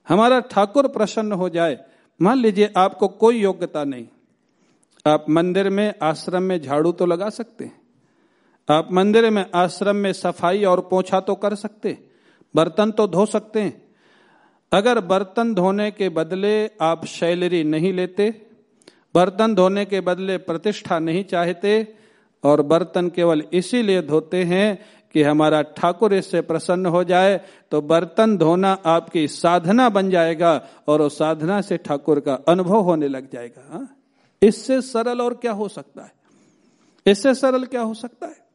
हमारा ठाकुर प्रसन्न हो जाए। मान लीजिए आपको कोई योग्यता नहीं। आप मंदिर में आश्रम में झाड़ू तो लगा सकते हैं। आप मंदिर में आश्रम में सफ़ाई और पोछा तो कर सकते बर्तन तो धो सकते हैं। अगर बर्तन धोने के बदले आप सैलरी नहीं लेते, बर्तन धोने के बदले प्रतिष्ठा नहीं चाहते, और बर्तन केवल इसीलिए धोते हैं कि हमारा ठाकुर इससे प्रसन्न हो जाए तो बर्तन धोना आपकी साधना बन जाएगा, और उस साधना से ठाकुर का अनुभव होने लग जाएगा। हा? इससे सरल और क्या हो सकता है? इससे सरल क्या हो सकता है?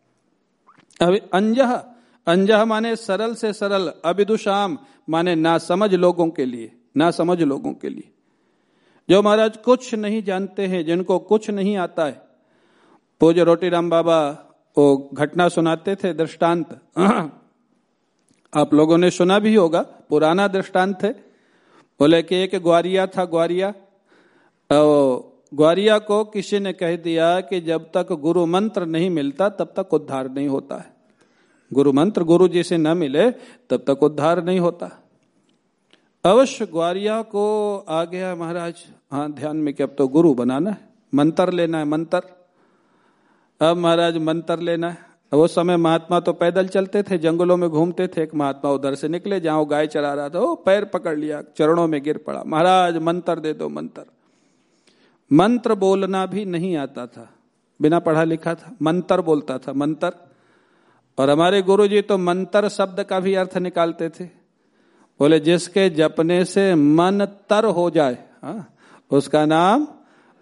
अभी अंजह अंजह माने सरल से सरल, अभिदुषाम माने ना समझ लोगों के लिए, ना समझ लोगों के लिए। जो महाराज कुछ नहीं जानते हैं, जिनको कुछ नहीं आता है पूज्य रोटी राम बाबा वो घटना सुनाते थे, दृष्टांत, आप लोगों ने सुना भी होगा, पुराना दृष्टांत है। बोले कि एक ग्वारिया था, ग्वारिया ग्वारिया को किसी ने कह दिया कि जब तक गुरु मंत्र नहीं मिलता, तब तक उद्धार नहीं होता है। गुरु मंत्र गुरु जी से न मिले, तब तक उद्धार नहीं होता। अवश्य ग्वारिया को आ गया महाराज हाँ ध्यान में कि अब तो गुरु बनाना है। मंत्र लेना है, मंत्र। अब महाराज, मंत्र लेना है। वो समय महात्मा तो पैदल चलते थे, जंगलों में घूमते थे, एक महात्मा उधर से निकले, जहाँ वो गाय चरा रहा था, वो पैर पकड़ लिया, चरणों में गिर पड़ा। महाराज, मंत्र दे दो, मंत्र। मंत्र बोलना भी नहीं आता था। बिना पढ़ा लिखा था। मंत्र बोलता था, मंत्र। और हमारे गुरु जी तो मंत्र शब्द का भी अर्थ निकालते थे। बोले, जिसके जपने से मन तर हो जाए, हा? उसका नाम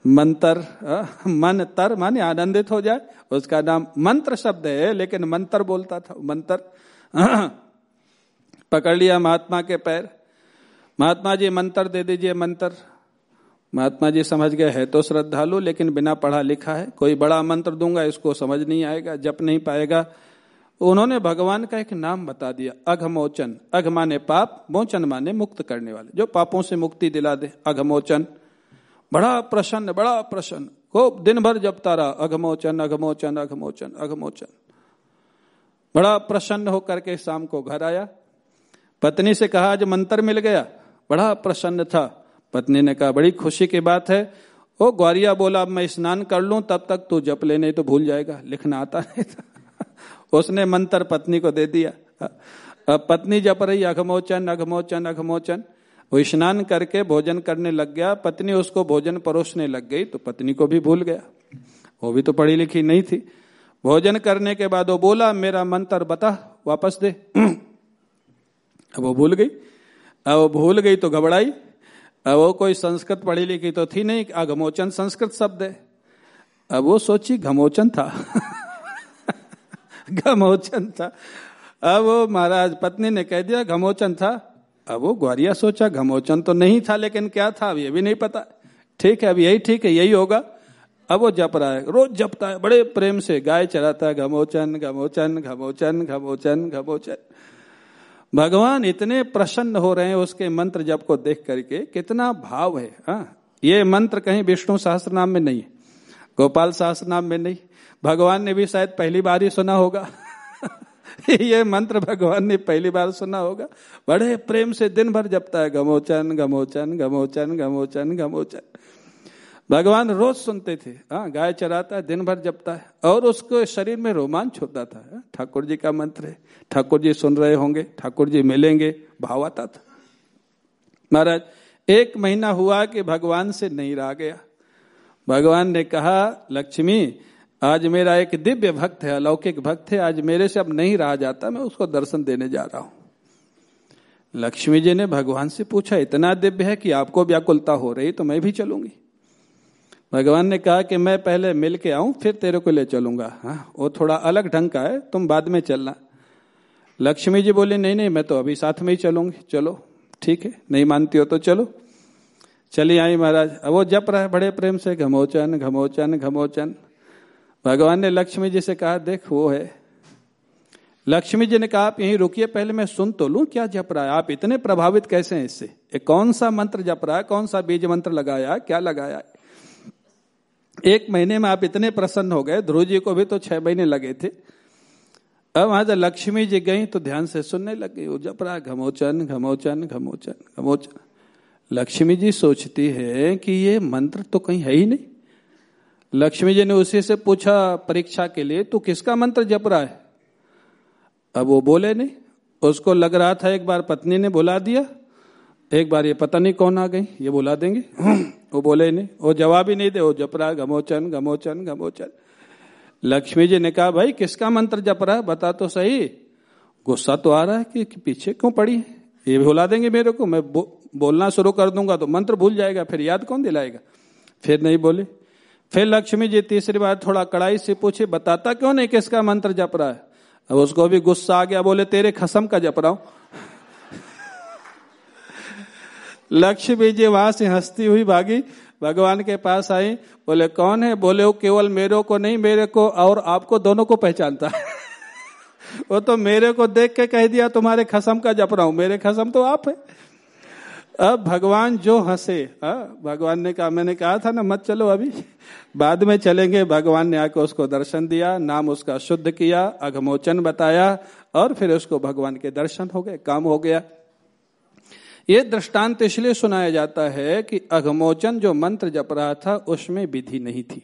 मंत्र मन तर माने आनंदित हो जाए। उसका नाम मंत्र शब्द है, लेकिन मंत्र बोलता था, मंत्र। पकड़ लिया महात्मा के पैर। महात्मा जी, मंत्र दे दीजिए, मंत्र। महात्मा जी समझ गए, है तो श्रद्धालु, लेकिन बिना पढ़ा लिखा है। कोई बड़ा मंत्र दूँगा, इसको समझ नहीं आएगा, जप नहीं पाएगा। उन्होंने भगवान का एक नाम बता दिया, अघमोचन। अघ माने पाप, मोचन माने मुक्त करने वाले। जो पापों से मुक्ति दिला दे, अघमोचन। बड़ा प्रसन्न बड़ा प्रसन्न। खूब दिन भर जपता रहा, अघमोचन अघमोचन अघमोचन अघमोचन। बड़ा प्रसन्न होकर के शाम को घर आया। पत्नी से कहा, आज मंत्र मिल गया। बड़ा प्रसन्न था। पत्नी ने कहा, बड़ी खुशी की बात है। ओ, ग्वारिया बोला, अब मैं स्नान कर लूँ, तब तक तू जप ले, नहीं तो भूल जाएगा। लिखना आता नहीं था। उसने मंत्र पत्नी को दे दिया। अब पत्नी जप रही, अघमोचन अघमोचन अघमोचन। वो स्नान करके भोजन करने लग गया। पत्नी उसको भोजन परोसने लग गई तो पत्नी को भी भूल गया। वो भी तो पढ़ी लिखी नहीं थी। भोजन करने के बाद वो बोला, मेरा मंत्र बता, वापस दे। अब वो भूल गई। अब वो भूल गई तो घबराई। अब वो कोई संस्कृत पढ़ी लिखी तो थी नहीं अघमोचन संस्कृत शब्द है। अब वो सोची घमोचन था। घमोचन था। अब वो महाराज पत्नी ने कह दिया, घमोचन था। अब वो ग्वारिया सोचा, घमोचन तो नहीं था, लेकिन क्या था, अब ये भी नहीं पता। ठीक है, अब यही ठीक है, यही होगा। अब वो जप रहा है, रोज जपता है, बड़े प्रेम से गाय चराता है, घमोचन घमोचन घमोचन घमोचन घमोचन। भगवान इतने प्रसन्न हो रहे हैं उसके मंत्र जप को देख करके, कितना भाव है हाँ। ये मंत्र कहीं विष्णु सहस्त्र नाम में नहीं है, गोपाल सहस्त्र नाम में नहीं। भगवान ने भी शायद पहली बार ही सुना होगा। ये मंत्र भगवान ने पहली बार सुना होगा। बड़े प्रेम से दिन भर जपता है, गमोचन गमोचन गमोचन गमोचन गमोचन। भगवान रोज सुनते थे। हाँ गाय चराता है दिन भर जपता है। और उसको शरीर में रोमांच होता था। हाँ, ठाकुर जी का मंत्र है ठाकुर जी सुन रहे होंगे ठाकुर जी मिलेंगे भाव आता था। महाराज एक महीना हुआ कि भगवान से नहीं रहा गया। भगवान ने कहा लक्ष्मी आज मेरा एक दिव्य भक्त है अलौकिक भक्त है आज मेरे से अब नहीं रहा जाता मैं उसको दर्शन देने जा रहा हूँ। लक्ष्मी जी ने भगवान से पूछा इतना दिव्य है कि आपको व्याकुलता हो रही तो मैं भी चलूँगी। भगवान ने कहा कि मैं पहले मिल के आऊँ, फिर तेरे को ले चलूँगा। हाँ वो थोड़ा अलग ढंग का है, तुम बाद में चलना। लक्ष्मी जी बोले, नहीं नहीं, मैं तो अभी साथ में ही चलूँगी। चलो, ठीक है, नहीं मानती हो तो चलो। चली आई महाराज। अब वो जप रहा है बड़े प्रेम से, घमोचन घमोचन घमोचन। भगवान ने लक्ष्मी जी से कहा, देख, वो है। लक्ष्मी जी ने कहा, आप यहीं रुकिए, पहले मैं सुन तो लू क्या जप रहा है? आप इतने प्रभावित कैसे हैं इससे? ये कौन सा मंत्र जप रहा है? कौन सा बीज मंत्र लगाया? क्या लगाया एक महीने में आप इतने प्रसन्न हो गए, ध्रुव जी को भी तो छह महीने लगे थे। अब वहाँ जब लक्ष्मी जी गई तो ध्यान से सुनने लग गई जप रहा, घमोचन घमोचन घमोचन घमोचन। लक्ष्मी जी सोचती है कि ये मंत्र तो कहीं है ही नहीं। लक्ष्मी जी ने उसी से पूछा, परीक्षा के लिए, तू किसका मंत्र जप रहा है? अब वो बोले, नहीं, उसको लग रहा था एक बार पत्नी ने बुला दिया, एक बार ये पता नहीं कौन आ गई, ये बुला देंगे। वो बोले नहीं वो जवाब ही नहीं दे वो जप रहा घमोचन घमोचन घमोचन लक्ष्मी जी ने कहा भाई किसका मंत्र जप रहा है? बता तो सही। गुस्सा तो आ रहा है कि, कि पीछे क्यों पड़ी है? ये भुला देंगे मेरे को मैं बो, बोलना शुरू कर दूँगा तो मंत्र भूल जाएगा फिर याद कौन दिलाएगा? फिर नहीं बोले। फिर लक्ष्मी जी तीसरी बार थोड़ा कड़ाई से पूछे बताता क्यों नहीं किसका मंत्र जप रहा है? अब उसको भी गुस्सा आ गया बोले तेरे खसम का जप रहा हूँ। लक्ष्मी जी वहाँ से हंसती हुई भागी भगवान के पास आई बोले कौन है? बोले वो केवल मेरे को नहीं मेरे को और आपको दोनों को पहचानता है। वो तो मेरे को देख के कह दिया तुम्हारे खसम का जप रहा हूँ मेरे खसम तो आप है। अब भगवान जो हंसे हाँ, भगवान ने कहा मैंने कहा था ना मत चलो अभी। बाद में चलेंगे भगवान ने आकर उसको दर्शन दिया नाम उसका शुद्ध किया अघमोचन बताया और फिर उसको भगवान के दर्शन हो गए काम हो गया। ये दृष्टांत इसलिए सुनाया जाता है कि अघमोचन जो मंत्र जप रहा था उसमें विधि नहीं थी।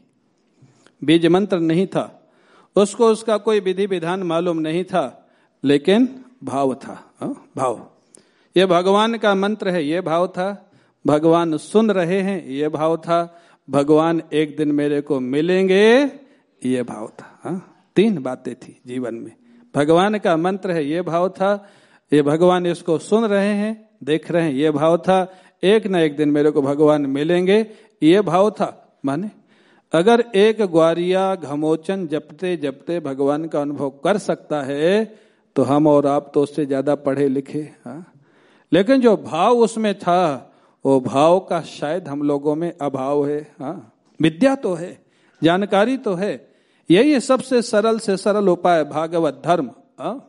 बीज मंत्र नहीं था। उसको उसका कोई विधि विधान मालूम नहीं था लेकिन भाव था हाँ, भाव। ये भगवान का मंत्र है ये भाव था। भगवान सुन रहे हैं ये भाव था। भगवान एक दिन मेरे को मिलेंगे ये भाव था हा? तीन बातें थी जीवन में। भगवान का मंत्र है ये भाव था। ये भगवान इसको सुन रहे हैं देख रहे हैं, ये भाव था, एक न एक दिन मेरे को भगवान मिलेंगे, ये भाव था, माने? अगर एक ग्वारिया घमोचन जपते जपते भगवान का अनुभव कर सकता है तो हम और आप तो उससे ज़्यादा पढ़े लिखे, हा? लेकिन जो भाव उसमें था, वो भाव का शायद हम लोगों में अभाव है हाँ? विद्या तो है, जानकारी तो है। यही सबसे सरल से सरल उपाय, भागवत धर्म हाँ?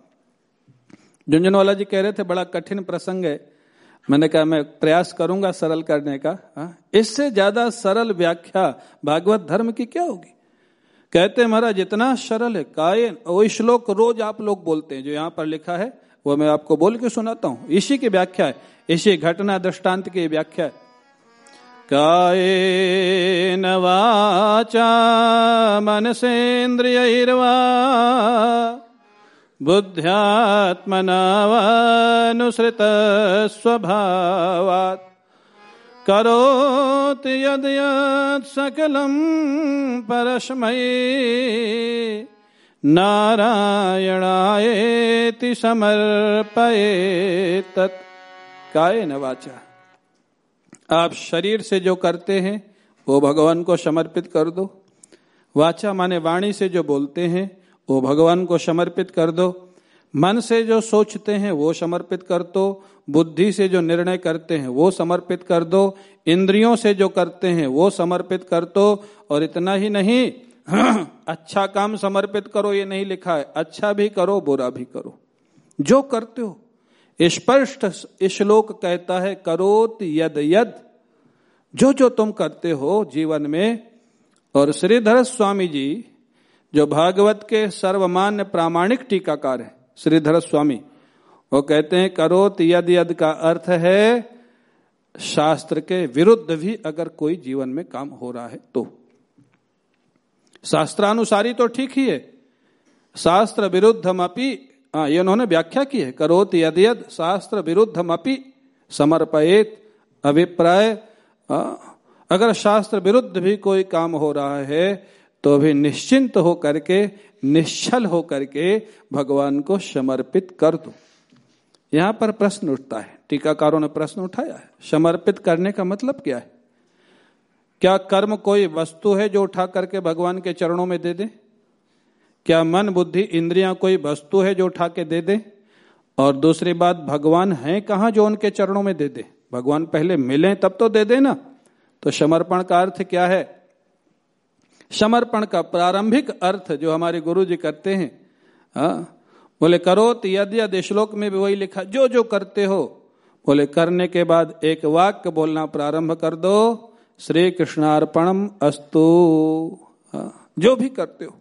झुंझुनवाला जी कह रहे थे, बड़ा कठिन प्रसंग है। मैंने कहा, मैं प्रयास करूँगा सरल करने का। हाँ? इससे ज़्यादा सरल व्याख्या भागवत धर्म की क्या होगी? कहते महाराज, इतना सरल है, कायन, वो श्लोक रोज आप लोग बोलते हैं, जो यहाँ पर लिखा है, वो मैं आपको बोल के सुनाता हूँ। इसी की व्याख्या है, इसी घटना दृष्टांत की व्याख्या है। काये नवाचा मनसेन्द्रियर्वा बुद्ध्यात्मनावानुसृत स्वभावात् करोति यद यत् सकलं परस्मै नारायणायेति समर्पये तत् काय न वाचा? आप शरीर से जो करते हैं, वो भगवान को समर्पित कर दो। वाचा माने वाणी से जो बोलते हैं वो भगवान को समर्पित कर दो। मन से जो सोचते हैं, वो समर्पित कर दो। बुद्धि से जो निर्णय करते हैं, वो समर्पित कर दो। इंद्रियों से जो करते हैं, वो समर्पित कर दो। और इतना ही नहीं अच्छा काम समर्पित करो, ये नहीं लिखा है। अच्छा भी करो, बुरा भी करो। जो करते हो। स्पष्ट श्लोक कहता है, करोत यद यद। जो जो तुम करते हो जीवन में, और श्रीधर स्वामी जी जो भागवत के सर्वमान्य प्रामाणिक टीकाकार है, श्रीधर स्वामी, वो कहते हैं, करोत यद यद का अर्थ है, शास्त्र के विरुद्ध भी अगर कोई जीवन में काम हो रहा है तो। शास्त्रानुसारी तो ठीक ही है। शास्त्र विरुद्धमपि हाँ ये उन्होंने व्याख्या की है, करोत यद यद, शास्त्र विरुद्धमपि समर्पयेत अभिप्राय अगर शास्त्र विरुद्ध भी कोई काम हो रहा है तो भी निश्चिंत हो करके निश्चल हो करके भगवान को समर्पित कर दो। यहाँ पर प्रश्न उठता है, टीकाकारों ने प्रश्न उठाया है, समर्पित करने का मतलब क्या है? क्या कर्म कोई वस्तु है जो उठा करके भगवान के चरणों में दे दे? क्या मन बुद्धि इंद्रियाँ कोई वस्तु है जो उठा के दे दे? और दूसरी बात, भगवान है कहाँ जो उनके चरणों में दे दे? भगवान पहले मिले तब तो दे देना। तो समर्पण का अर्थ क्या है? समर्पण का प्रारंभिक अर्थ जो हमारे गुरु जी करते हैं, हा? बोले, करो तो यदि यदि श्लोक में भी वही लिखा, जो जो करते हो, बोले, करने के बाद एक वाक्य बोलना प्रारंभ कर दो श्री कृष्णार्पणम अस्तु जो भी करते हो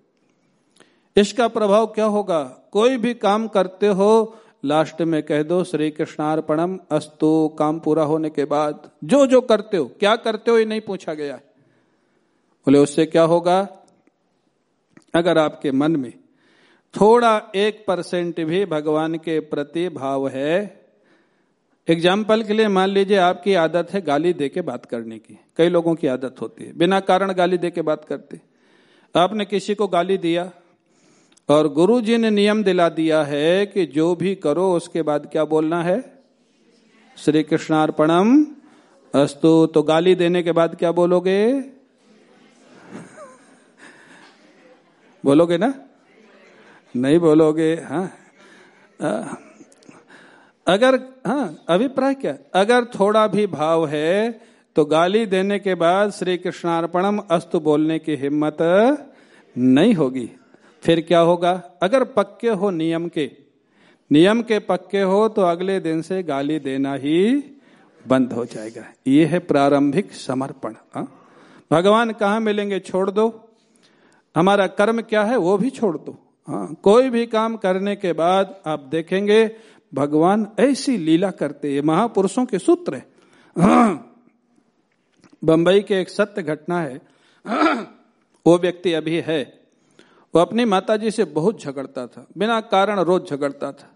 इसका प्रभाव क्या होगा कोई भी काम करते हो, लास्ट में कह दो श्री कृष्णार्पणम अस्तु, काम पूरा होने के बाद, जो जो करते हो, क्या करते हो ये नहीं पूछा गया है बोले, उससे क्या होगा? अगर आपके मन में थोड़ा एक परसेंट भी भगवान के प्रति भाव है, एग्ज़ाम्पल के लिए मान लीजिए आपकी आदत है गाली दे के बात करने की। कई लोगों की आदत होती है। बिना कारण गाली दे के बात करते। आपने किसी को गाली दिया और गुरु जी ने नियम दिला दिया है कि जो भी करो, उसके बाद क्या बोलना है? श्री कृष्णार्पणम अस्तु तो गाली देने के बाद क्या बोलोगे? बोलोगे ना? नहीं बोलोगे हाँ। अगर हाँ अभिप्राय क्या? अगर थोड़ा भी भाव है तो गाली देने के बाद श्री कृष्णार्पणम अस्तु बोलने की हिम्मत नहीं होगी। फिर क्या होगा? अगर पक्के हो नियम के नियम के पक्के हो तो अगले दिन से गाली देना ही बंद हो जाएगा। ये है प्रारंभिक समर्पण हाँ? भगवान कहा मिलेंगे? छोड़ दो। हमारा कर्म क्या है वो भी छोड़ दो। हाँ कोई भी काम करने के बाद आप देखेंगे भगवान ऐसी लीला करते हैं। महापुरुषों के सूत्र है। हाँ, बंबई के एक सत्य घटना है। वो व्यक्ति अभी है। वो अपनी माता जी से बहुत झगड़ता था। बिना कारण रोज झगड़ता था।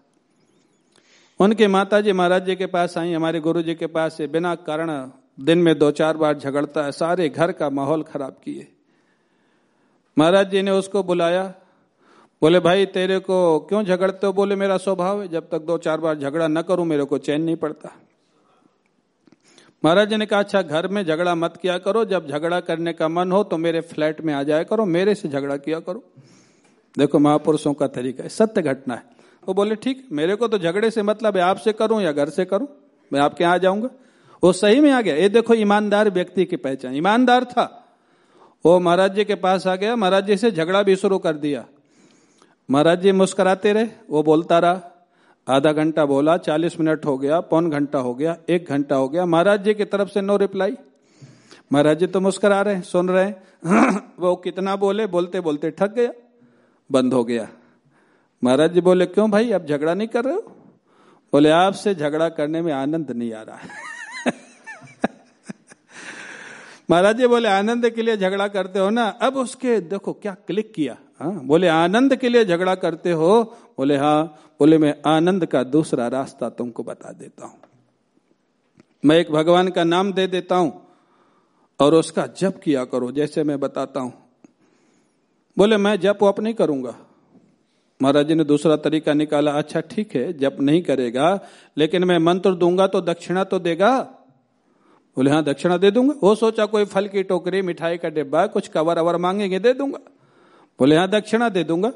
उनके माता जी महाराज जी के पास आई हमारे गुरु जी के पास से बिना कारण दिन में दो चार बार झगड़ता है। सारे घर का माहौल खराब किए। महाराज जी ने उसको बुलाया। बोले, भाई, तेरे को क्यों झगड़ते हो? बोले, मेरा स्वभाव है। जब तक दो चार बार झगड़ा न करूँ, मेरे को चैन नहीं पड़ता। महाराज जी ने कहा अच्छा घर में झगड़ा मत किया करो। जब झगड़ा करने का मन हो तो मेरे फ्लैट में आ जाया करो। मेरे से झगड़ा किया करो। देखो, महापुरुषों का तरीका है। सत्य घटना है। वो बोले, ठीक, मेरे को तो झगड़े से मतलब है, आपसे करूँ या घर से करूँ? मैं आपके यहाँ आ जाऊँगा। वो सही में आ गया। ये देखो, ईमानदार व्यक्ति की पहचान। ईमानदार था। वो महाराज जी के पास आ गया। महाराज जी से झगड़ा भी शुरू कर दिया। महाराज जी मुस्कुराते रहे। वो बोलता रहा, आधा घंटा बोला, चालीस मिनट हो गया, पौन घंटा हो गया, एक घंटा हो गया। महाराज जी की तरफ़ से नो रिप्लाई। महाराज जी तो मुस्करा रहे, सुन रहे वो कितना बोले, बोलते बोलते ठक गया, बंद हो गया। महाराज जी बोले, क्यों भाई, आप झगड़ा नहीं कर रहे हो? बोले, आपसे झगड़ा करने में आनंद नहीं आ रहा है। महाराज जी बोले, आनंद के लिए झगड़ा करते हो ना? अब उसके, देखो, क्या क्लिक किया? हाँ बोले, आनंद के लिए झगड़ा करते हो? बोले हाँ। बोले, मैं आनंद का दूसरा रास्ता तुमको बता देता हूँ। मैं एक भगवान का नाम दे देता हूँ और उसका जप किया करो, जैसे मैं बताता हूँ। बोले, मैं जप वप नहीं करूँगा। महाराज जी ने दूसरा तरीका निकाला अच्छा ठीक है, जप नहीं करेगा, लेकिन मैं मंत्र दूँगा तो दक्षिणा तो देगा बोले हाँ दक्षिणा दे दूँगा। वो सोचा, कोई फल की टोकरी, मिठाई का डिब्बा, कुछ कवर अवर मांगेंगे, दे दूँगा। बोले हाँ दक्षिणा दे दूँगा।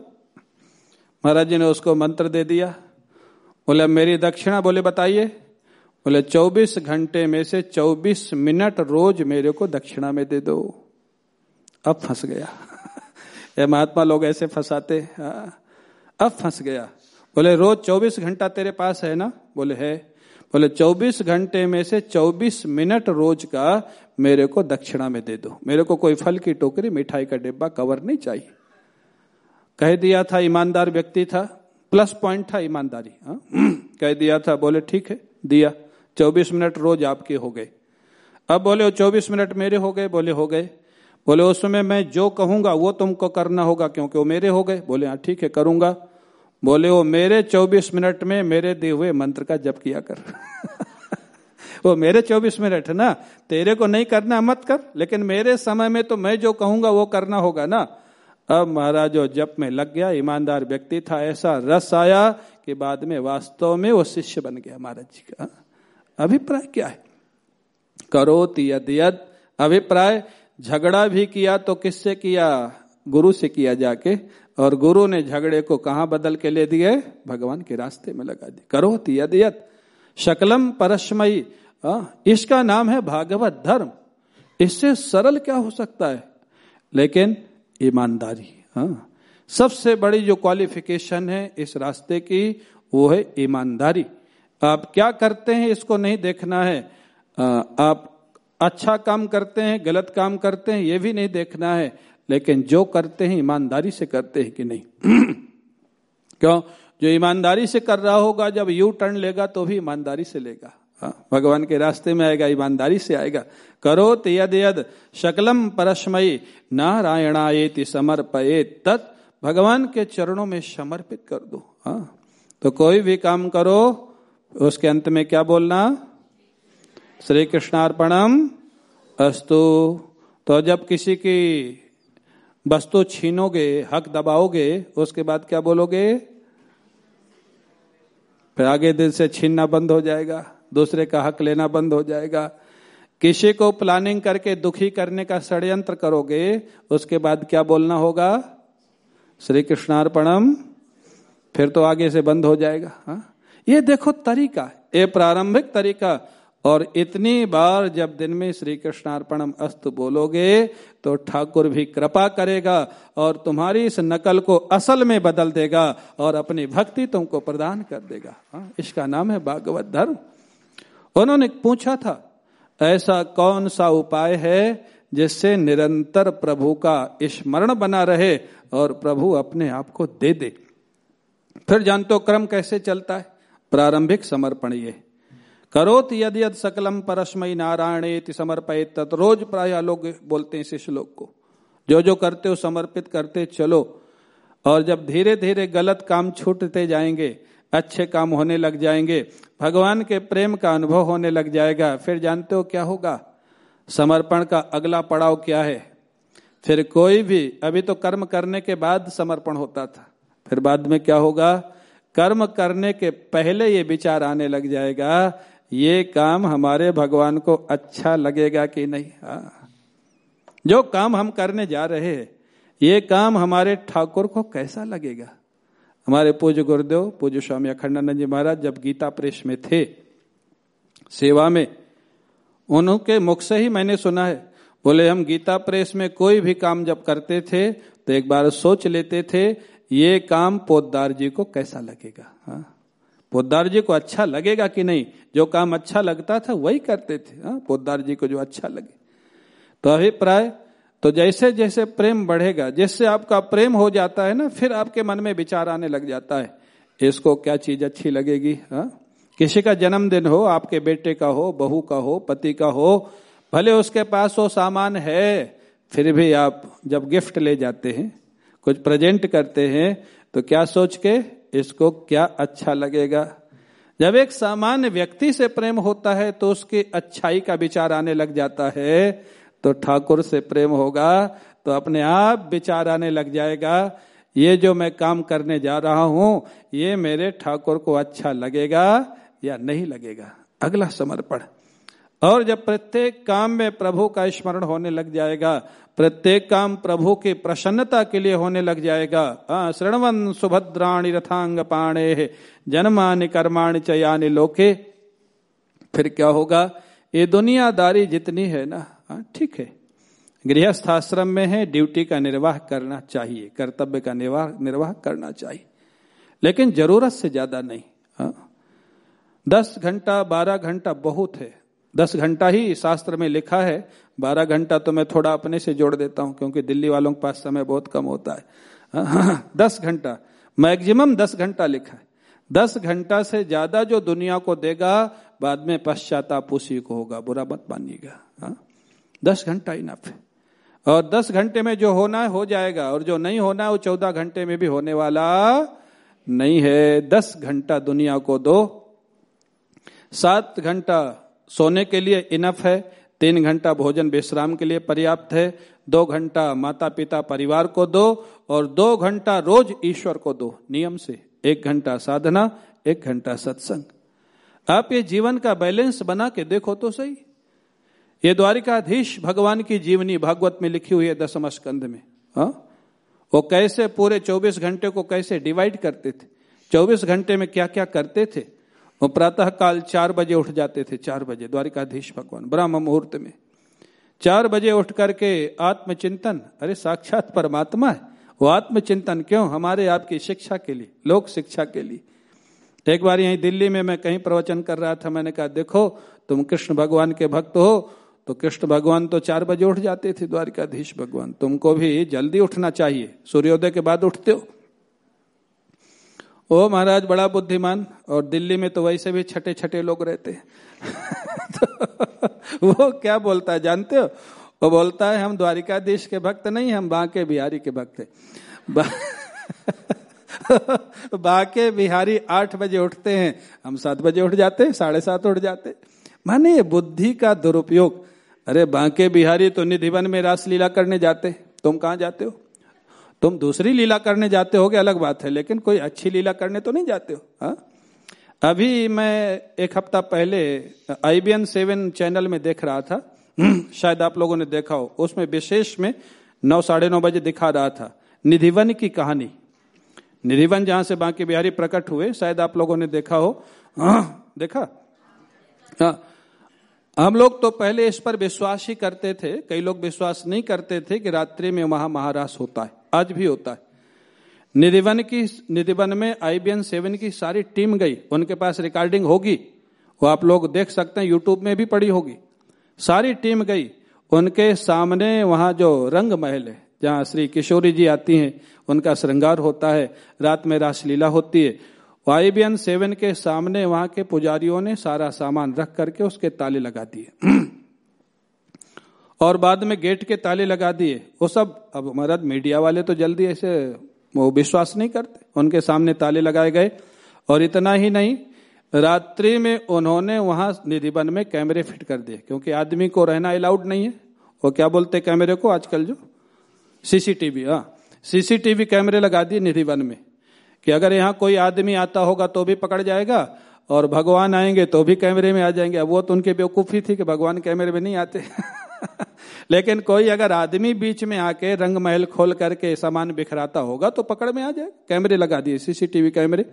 महाराज जी ने उसको मंत्र दे दिया। बोले मेरी दक्षिणा, बोले, बताइए। बोले 24 घंटे में से 24 मिनट रोज मेरे को दक्षिणा में दे दो। अब फंस गया। ये महात्मा लोग ऐसे फंसाते हाँ। अब फंस गया। बोले, रोज 24 घंटा तेरे पास है ना? बोले, है। बोले 24 घंटे में से 24 मिनट रोज का मेरे को दक्षिणा में दे दो। मेरे को कोई फल की टोकरी, मिठाई का डिब्बा, कवर नहीं चाहिए। कह दिया था ईमानदार व्यक्ति था, प्लस पॉइंट था ईमानदारी हाँ? कह दिया था, बोले, ठीक है, दिया। 24 मिनट रोज आपके हो गए। अब बोले 24 मिनट मेरे हो गए? बोले, हो गए। बोले, उस समय मैं जो कहूँगा, वो तुमको करना होगा, क्योंकि वो मेरे हो गए। बोले हाँ ठीक है, करूँगा। बोले वो मेरे 24 मिनट में मेरे दिए हुए मंत्र का जप किया कर। वो मेरे चौबीस मिनट, है ना? तेरे को नहीं करना मत कर, लेकिन मेरे समय में तो मैं जो कहूँगा वो करना होगा ना? अब महाराज जो जप में लग गया, ईमानदार व्यक्ति था, ऐसा रस आया कि बाद में वास्तव में वो शिष्य बन गया महाराज जी का। अभिप्राय क्या है? करो यद यद। अभिप्राय, झगड़ा भी किया तो किससे किया? गुरु से किया जाके। और गुरु ने झगड़े को कहा बदल के ले दिए? भगवान के रास्ते में लगा दिए। करो यद यद शकलम परस्मयी इसका नाम है भागवत धर्म। इससे सरल क्या हो सकता है? लेकिन ईमानदारी हाँ सबसे बड़ी जो क्वालिफिकेशन है इस रास्ते की, वो है ईमानदारी। आप क्या करते हैं इसको नहीं देखना है। आप अच्छा काम करते हैं, गलत काम करते हैं, ये भी नहीं देखना है। लेकिन जो करते हैं ईमानदारी से करते हैं कि नहीं? क्यों? जो ईमानदारी से कर रहा होगा जब यू टर्न लेगा तो भी ईमानदारी से लेगा। हाँ, भगवान के रास्ते में आएगा ईमानदारी से आएगा। करो यद यद शकलम परस्मयी नारायणाएति समर्पये तत् भगवान के चरणों में समर्पित कर दो। हाँ तो कोई भी काम करो उसके अंत में क्या बोलना? श्री कृष्णार्पणम अस्तु। तो जब किसी की वस्तु छीनोगे, हक दबाओगे, उसके बाद क्या बोलोगे? फिर आगे दिन से छीनना बंद हो जाएगा, दूसरे का हक लेना बंद हो जाएगा। किसी को प्लानिंग करके दुखी करने का षड्यंत्र करोगे, उसके बाद क्या बोलना होगा? श्री कृष्णार्पणम फिर तो आगे से बंद हो जाएगा, हा? ये देखो तरीका ये प्रारंभिक तरीका और इतनी बार जब दिन में श्री कृष्णार्पणम अस्त बोलोगे तो ठाकुर भी कृपा करेगा और तुम्हारी इस नकल को असल में बदल देगा और अपनी भक्ति तुमको प्रदान कर देगा। इसका नाम है भागवत धर्म। उन्होंने पूछा था, ऐसा कौन सा उपाय है जिससे निरंतर प्रभु का स्मरण बना रहे और प्रभु अपने आप को दे दे? फिर जानते क्रम कैसे चलता है? प्रारंभिक समर्पण ये करोत यद यद सकलम परस्मय नारायण समर्पित तत् रोज प्राय लोग बोलते हैं इस श्लोक को। जो जो करते हो समर्पित करते चलो। और जब धीरे धीरे गलत काम छूटते जाएँगे, अच्छे काम होने लग जाएँगे, भगवान के प्रेम का अनुभव होने लग जाएगा, फिर जानते हो क्या होगा? समर्पण का अगला पड़ाव क्या है? फिर कोई भी, अभी तो कर्म करने के बाद समर्पण होता था। फिर बाद में क्या होगा? कर्म करने के पहले ये विचार आने लग जाएगा ये काम हमारे भगवान को अच्छा लगेगा कि नहीं? हाँ। जो काम हम करने जा रहे हैं, ये काम हमारे ठाकुर को कैसा लगेगा? हमारे पूज्य गुरुदेव, पूज्य स्वामी अखंडानंद जी महाराज जब गीता प्रेस में थे, सेवा में, उनके मुख से ही मैंने सुना है, बोले, हम गीता प्रेस में कोई भी काम जब करते थे तो एक बार सोच लेते थे, ये काम पोदार जी को कैसा लगेगा? हाँ। पोदार जी को अच्छा लगेगा कि नहीं? जो काम अच्छा लगता था वही करते थे। हाँ पोदार जी को जो अच्छा लगे। तो अभिप्राय तो जैसे जैसे प्रेम बढ़ेगा जिससे आपका प्रेम हो जाता है ना, फिर आपके मन में विचार आने लग जाता है। इसको क्या चीज़ अच्छी लगेगी? हा? किसी का जन्मदिन हो, आपके बेटे का हो, बहू का हो, पति का हो, भले उसके पास वो सामान है, फिर भी आप जब गिफ्ट ले जाते हैं, कुछ प्रेजेंट करते हैं तो क्या सोच के इसको क्या अच्छा लगेगा? जब एक सामान्य व्यक्ति से प्रेम होता है तो उसकी अच्छाई का विचार आने लग जाता है। तो ठाकुर से प्रेम होगा तो अपने आप विचार आने लग जाएगा। ये जो मैं काम करने जा रहा हूँ, ये मेरे ठाकुर को अच्छा लगेगा या नहीं लगेगा? अगला समर्पण। और जब प्रत्येक काम में प्रभु का स्मरण होने लग जाएगा, प्रत्येक काम प्रभु की प्रसन्नता के लिए होने लग जाएगा। श्रणवन सुभद्राणी रथांग पाणे जन्मानि कर्माणि चयानि लोके। फिर क्या होगा? ये दुनियादारी जितनी है ना हाँ ठीक है। गृहस्थ आश्रम में है, ड्यूटी का निर्वाह करना चाहिए, कर्तव्य का निर्वाह निर्वाह करना चाहिए। लेकिन ज़रूरत से ज़्यादा नहीं हाँ दस घंटा, बारह घंटा बहुत है। दस घंटा ही शास्त्र में लिखा है। बारह घंटा तो मैं थोड़ा अपने से जोड़ देता हूँ, क्योंकि दिल्ली वालों के पास समय बहुत कम होता है। दस घंटा। मैक्सिमम दस घंटा लिखा है। दस घंटा से ज़्यादा जो दुनिया को देगा, बाद में पश्चाताप उसी को होगा। बुरा मत मानिएगा। हाँ? दस घंटा है। और दस घंटे में जो होना है, हो जाएगा। और जो नहीं होना है, वो चौदह घंटे में भी होने वाला नहीं है। दस घंटा दुनिया को दो। सात घंटा सोने के लिए इनफ है, तीन घंटा भोजन विश्राम के लिए पर्याप्त है, दो घंटा माता पिता परिवार को दो और दो घंटा रोज ईश्वर को दो, नियम से। एक घंटा साधना, एक घंटा सत्संग। आप ये जीवन का बैलेंस बना के देखो तो सही। ये द्वारिकाधीश भगवान की जीवनी भागवत में लिखी हुई है दसम स्कंध में। हा? वो कैसे पूरे 24 घंटे को कैसे डिवाइड करते थे? 24 घंटे में क्या क्या करते थे? वो प्रातः काल चार बजे उठ जाते थे, चार बजे, द्वारिकाधीश भगवान, ब्रह्म मुहूर्त में। चार बजे उठ करके आत्मचिंतन, अरे साक्षात परमात्मा है, वो आत्मचिंतन क्यों? हमारे आपकी शिक्षा के लिए, लोक शिक्षा के लिए। एक बार यहीं दिल्ली में मैं कहीं प्रवचन कर रहा था, मैंने कहा, देखो, तुम कृष्ण भगवान के भक्त हो तो कृष्ण भगवान तो चार बजे उठ जाते थे, द्वारिकाधीश भगवान। तुमको भी जल्दी उठना चाहिए, सूर्योदय के बाद उठते हो। ओ महाराज, बड़ा बुद्धिमान। और दिल्ली में तो वैसे भी छठे छठे लोग रहते तो वो क्या बोलता है, जानते हो? वो बोलता है, हम द्वारिकाधीश के भक्त नहीं, हम बांके बिहारी के भक्त हैं. बाके बिहारी आठ बजे उठते हैं। हम सात बजे उठ जाते हैं, साढ़े सात उठ जाते माने ये बुद्धि का दुरुपयोग। अरे बांके बिहारी तो निधिवन में रासलीला करने जाते तुम कहाँ जाते हो? तुम दूसरी लीला करने जाते हो अलग बात है लेकिन कोई अच्छी लीला करने तो नहीं जाते हो हा? अभी मैं एक हफ़्ता पहले आईबीएन सेवन चैनल में देख रहा था शायद आप लोगों ने देखा हो उसमें विशेष में नौ साढ़े नौ बजे दिखा रहा था निधिवन की कहानी निधिवन जहाँ से बांके बिहारी प्रकट हुए शायद आप लोगों ने देखा हाँ, देखा हाँ हम लोग तो पहले इस पर विश्वास ही करते थे, कई लोग विश्वास नहीं करते थे कि रात्रि में वहाँ महारास होता है, आज भी होता है। निधिवन की, निधिवन में आईबीएन सेवन की सारी टीम गई, उनके पास रिकॉर्डिंग होगी, वो आप लोग देख सकते हैं यूट्यूब में भी पड़ी होगी। सारी टीम गई, उनके सामने वहाँ जो रंग महल है, जहाँ श्री किशोरी जी आती हैं, उनका श्रृंगार होता है, रात में रासलीला होती है वाईबीएन सेवन के सामने वहाँ के पुजारियों ने सारा सामान रख करके उसके ताले लगा दिए। और बाद में गेट के ताले लगा दिए। वो सब, अब मरद मीडिया वाले तो जल्दी ऐसे, वो विश्वास नहीं करते। उनके सामने ताले लगाए गए। और इतना ही नहीं, रात्रि में उन्होंने वहाँ निधिवन में कैमरे फिट कर दिए, क्योंकि आदमी को रहना अलाउड नहीं है। वो क्या बोलते कैमरे को आजकल जो? सीसीटीवी हाँ। सीसीटीवी कैमरे लगा दिए निधिवन में। कि अगर यहाँ कोई आदमी आता होगा तो भी पकड़ जाएगा और भगवान आएँगे तो भी कैमरे में आ जाएँगे। अब वो तो उनके बेवकूफ़ी थी कि भगवान कैमरे में नहीं आते। लेकिन कोई अगर आदमी बीच में आके रंग महल खोल करके सामान बिखराता होगा तो पकड़ में आ जाए कैमरे लगा दिए, सीसीटीवी कैमरे।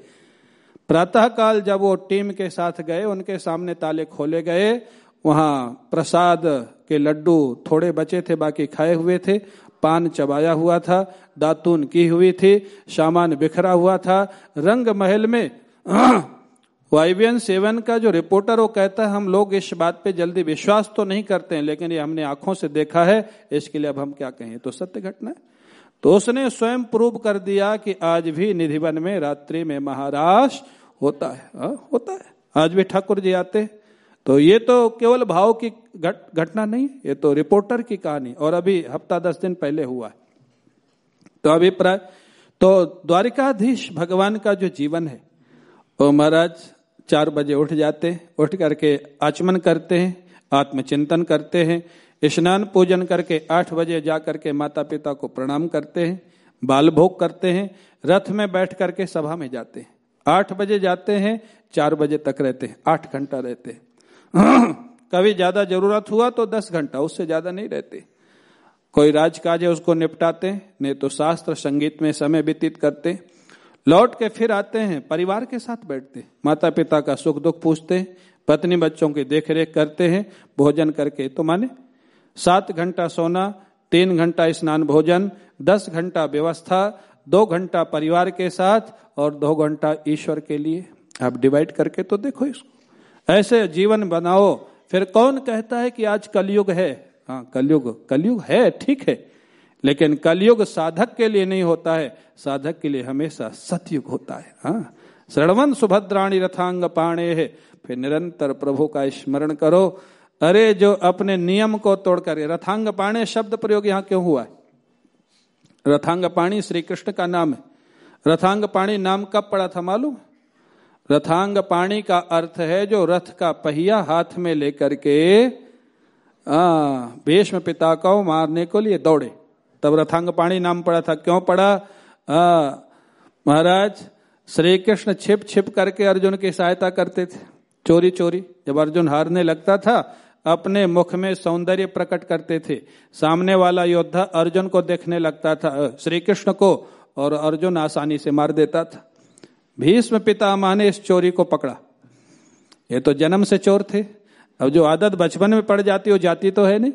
प्रातः काल जब वो टीम के साथ गए, उनके सामने ताले खोले गए, वहाँ प्रसाद के लड्डू थोड़े बचे थे, बाकी खाए हुए थे। पान चबाया हुआ था दातून की हुई थी सामान बिखरा हुआ था। रंग महल में वाइवियन सेवन का जो रिपोर्टर वो कहता है हम लोग इस बात पे जल्दी विश्वास तो नहीं करते हैं लेकिन ये हमने आँखों से देखा है इसके लिए अब हम क्या कहें? तो सत्य घटना है। तो उसने स्वयं प्रूव कर दिया कि आज भी निधिवन में रात्रि में महाराज होता है। आ, हाँ, होता है। आज भी ठाकुर जी आते तो ये तो केवल भाव की घट, घटना नहीं, ये तो रिपोर्टर की कहानी, और अभी हफ़्ता दस दिन पहले हुआ है। तो अभी प्राय तो द्वारिकाधीश भगवान का जो जीवन है वो महाराज, चार बजे उठ जाते उठ करके आचमन करते हैं, आत्मचिंतन करते हैं, स्नान पूजन करके आठ बजे जा करके माता पिता को प्रणाम करते हैं, बाल भोग करते हैं, रथ में बैठ करके सभा में जाते हैं। आठ बजे जाते हैं, चार बजे तक रहते हैं, आठ घंटा रहते हैं। कभी ज़्यादा ज़रूरत हुआ तो दस घंटा, उससे ज़्यादा नहीं रहते। कोई राजकाज है उसको निपटाते, नहीं तो शास्त्र संगीत में समय व्यतीत करते। लौट के फिर आते हैं, परिवार के साथ बैठते माता पिता का सुख दुख पूछते, पत्नी बच्चों की देखरेख करते हैं, भोजन करके तो माने सात घंटा सोना, तीन घंटा स्नान भोजन, दस घंटा व्यवस्था, दो घंटा परिवार के साथ और दो घंटा ईश्वर के लिए। आप डिवाइड करके तो देखो इसको। ऐसे जीवन बनाओ। फिर कौन कहता है कि आज कलयुग है? हाँ कलयुग कलयुग है, ठीक है। लेकिन कलयुग साधक के लिए नहीं होता है। साधक के लिए हमेशा सतयुग होता है। हाँ श्रवण सुभद्राणी रथांग पाणे है। फिर निरंतर प्रभु का स्मरण करो। अरे, जो अपने नियम को तोड़कर, रथांग पाणे शब्द प्रयोग यहाँ क्यों हुआ है? रथांग पाणी श्री कृष्ण का नाम है। रथांग पाणी नाम कब पड़ा था मालूम? रथांग पाणी का अर्थ है जो रथ का पहिया हाथ में लेकर के भीष्म पिता को मारने को लिए दौड़े। तब रथांग पाणी नाम पड़ा था। क्यों पड़ा? महाराज श्री कृष्ण छिप छिप करके अर्जुन की सहायता करते थे। चोरी चोरी। जब अर्जुन हारने लगता था, अपने मुख में सौंदर्य प्रकट करते थे। सामने वाला योद्धा अर्जुन को देखने लगता था श्री कृष्ण को, और अर्जुन आसानी से मार देता था। भीष्म पितामह ने इस चोरी को पकड़ा। ये तो जन्म से चोर थे। अब जो आदत बचपन में पड़ जाती हो जाती तो है नहीं।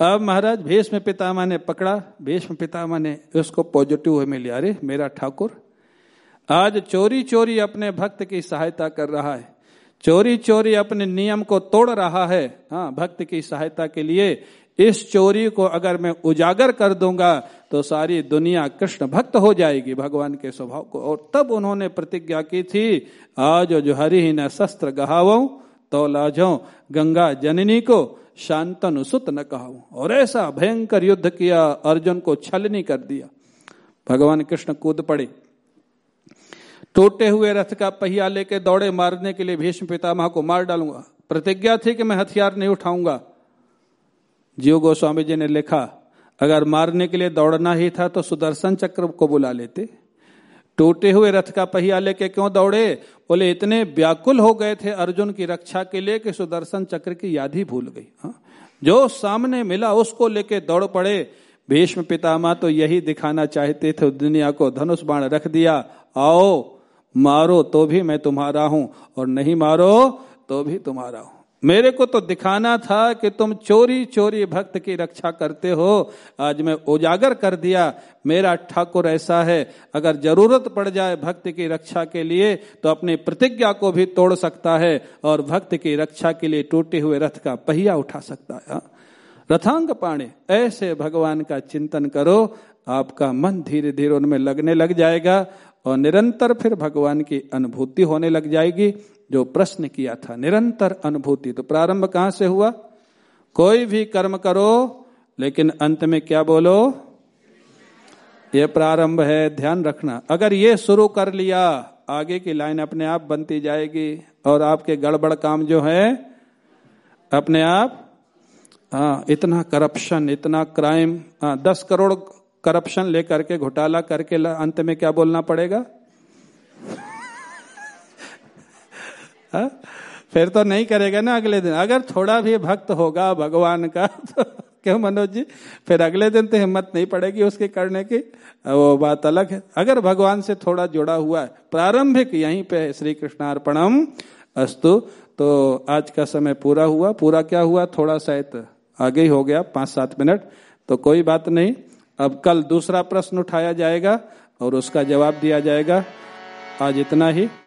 अब महाराज, भीष्म पितामह ने पकड़ा। भीष्म पितामह ने उसको पॉजिटिव में लिया। अरे, मेरा ठाकुर, आज चोरी चोरी अपने भक्त की सहायता कर रहा है। चोरी चोरी अपने नियम को तोड़ रहा है। हाँ भक्त की सहायता के लिए इस चोरी को अगर मैं उजागर कर दूँगा तो सारी दुनिया कृष्ण भक्त हो जाएगी भगवान के स्वभाव को। और तब उन्होंने प्रतिज्ञा की थी, आज जो हरि ही न शस्त्र गहावो तो लाजो गंगा जननी को शांतन सुत न कहा और ऐसा भयंकर युद्ध किया, अर्जुन को छलनी कर दिया। भगवान कृष्ण कूद पड़े। टूटे हुए रथ का पहिया लेके दौड़े मारने के लिए भीष्म पितामह को मार डालूँगा। प्रतिज्ञा थी कि मैं हथियार नहीं उठाऊँगा। जीव गोस्वामी जी ने लिखा, अगर मारने के लिए दौड़ना ही था तो सुदर्शन चक्र को बुला लेते। टूटे हुए रथ का पहिया लेके क्यों दौड़े? बोले, इतने व्याकुल हो गए थे अर्जुन की रक्षा के लिए कि सुदर्शन चक्र की याद ही भूल गई। हा? जो सामने मिला उसको लेके दौड़ पड़े। भीष्म पितामह तो यही दिखाना चाहते थे। दुनिया को धनुष बाण रख दिया। आओ, मारो तो भी मैं तुम्हारा हूँ और नहीं मारो तो भी तुम्हारा हूँ। मेरे को तो दिखाना था कि तुम चोरी चोरी भक्त की रक्षा करते हो। आज मैं उजागर कर दिया। मेरा ठाकुर ऐसा है। अगर ज़रूरत पड़ जाए भक्त की रक्षा के लिए तो अपनी प्रतिज्ञा को भी तोड़ सकता है और भक्त की रक्षा के लिए टूटे हुए रथ का पहिया उठा सकता है। रथांग पाणे, ऐसे भगवान का चिंतन करो। आपका मन धीरे धीरे उनमें लगने लग जाएगा और निरंतर फिर भगवान की अनुभूति होने लग जाएगी। जो प्रश्न किया था, निरंतर अनुभूति। तो प्रारंभ कहाँ से हुआ? कोई भी कर्म करो, लेकिन अंत में क्या बोलो? ये प्रारंभ है, ध्यान रखना। अगर ये शुरू कर लिया, आगे की लाइन अपने आप बनती जाएगी, और आपके गड़बड़ काम जो है, अपने आप हाँ इतना करप्शन, इतना क्राइम हाँ दस करोड़ करप्शन लेकर के, घोटाला करके अंत में क्या बोलना पड़ेगा? हा? फिर तो नहीं करेगा ना अगले दिन। अगर थोड़ा भी भक्त होगा भगवान का तो क्यों मनोज जी? फिर अगले दिन तो हिम्मत नहीं पड़ेगी उसके करने की। वो बात अलग है। अगर भगवान से थोड़ा जुड़ा हुआ है, प्रारंभिक यहीं पे श्री कृष्णार्पणम अस्तु। तो आज का समय पूरा हुआ। पूरा क्या हुआ? थोड़ा सा आगे ही हो गया पाँच सात मिनट। तो कोई बात नहीं। अब कल दूसरा प्रश्न उठाया जाएगा और उसका जवाब दिया जाएगा। आज इतना ही।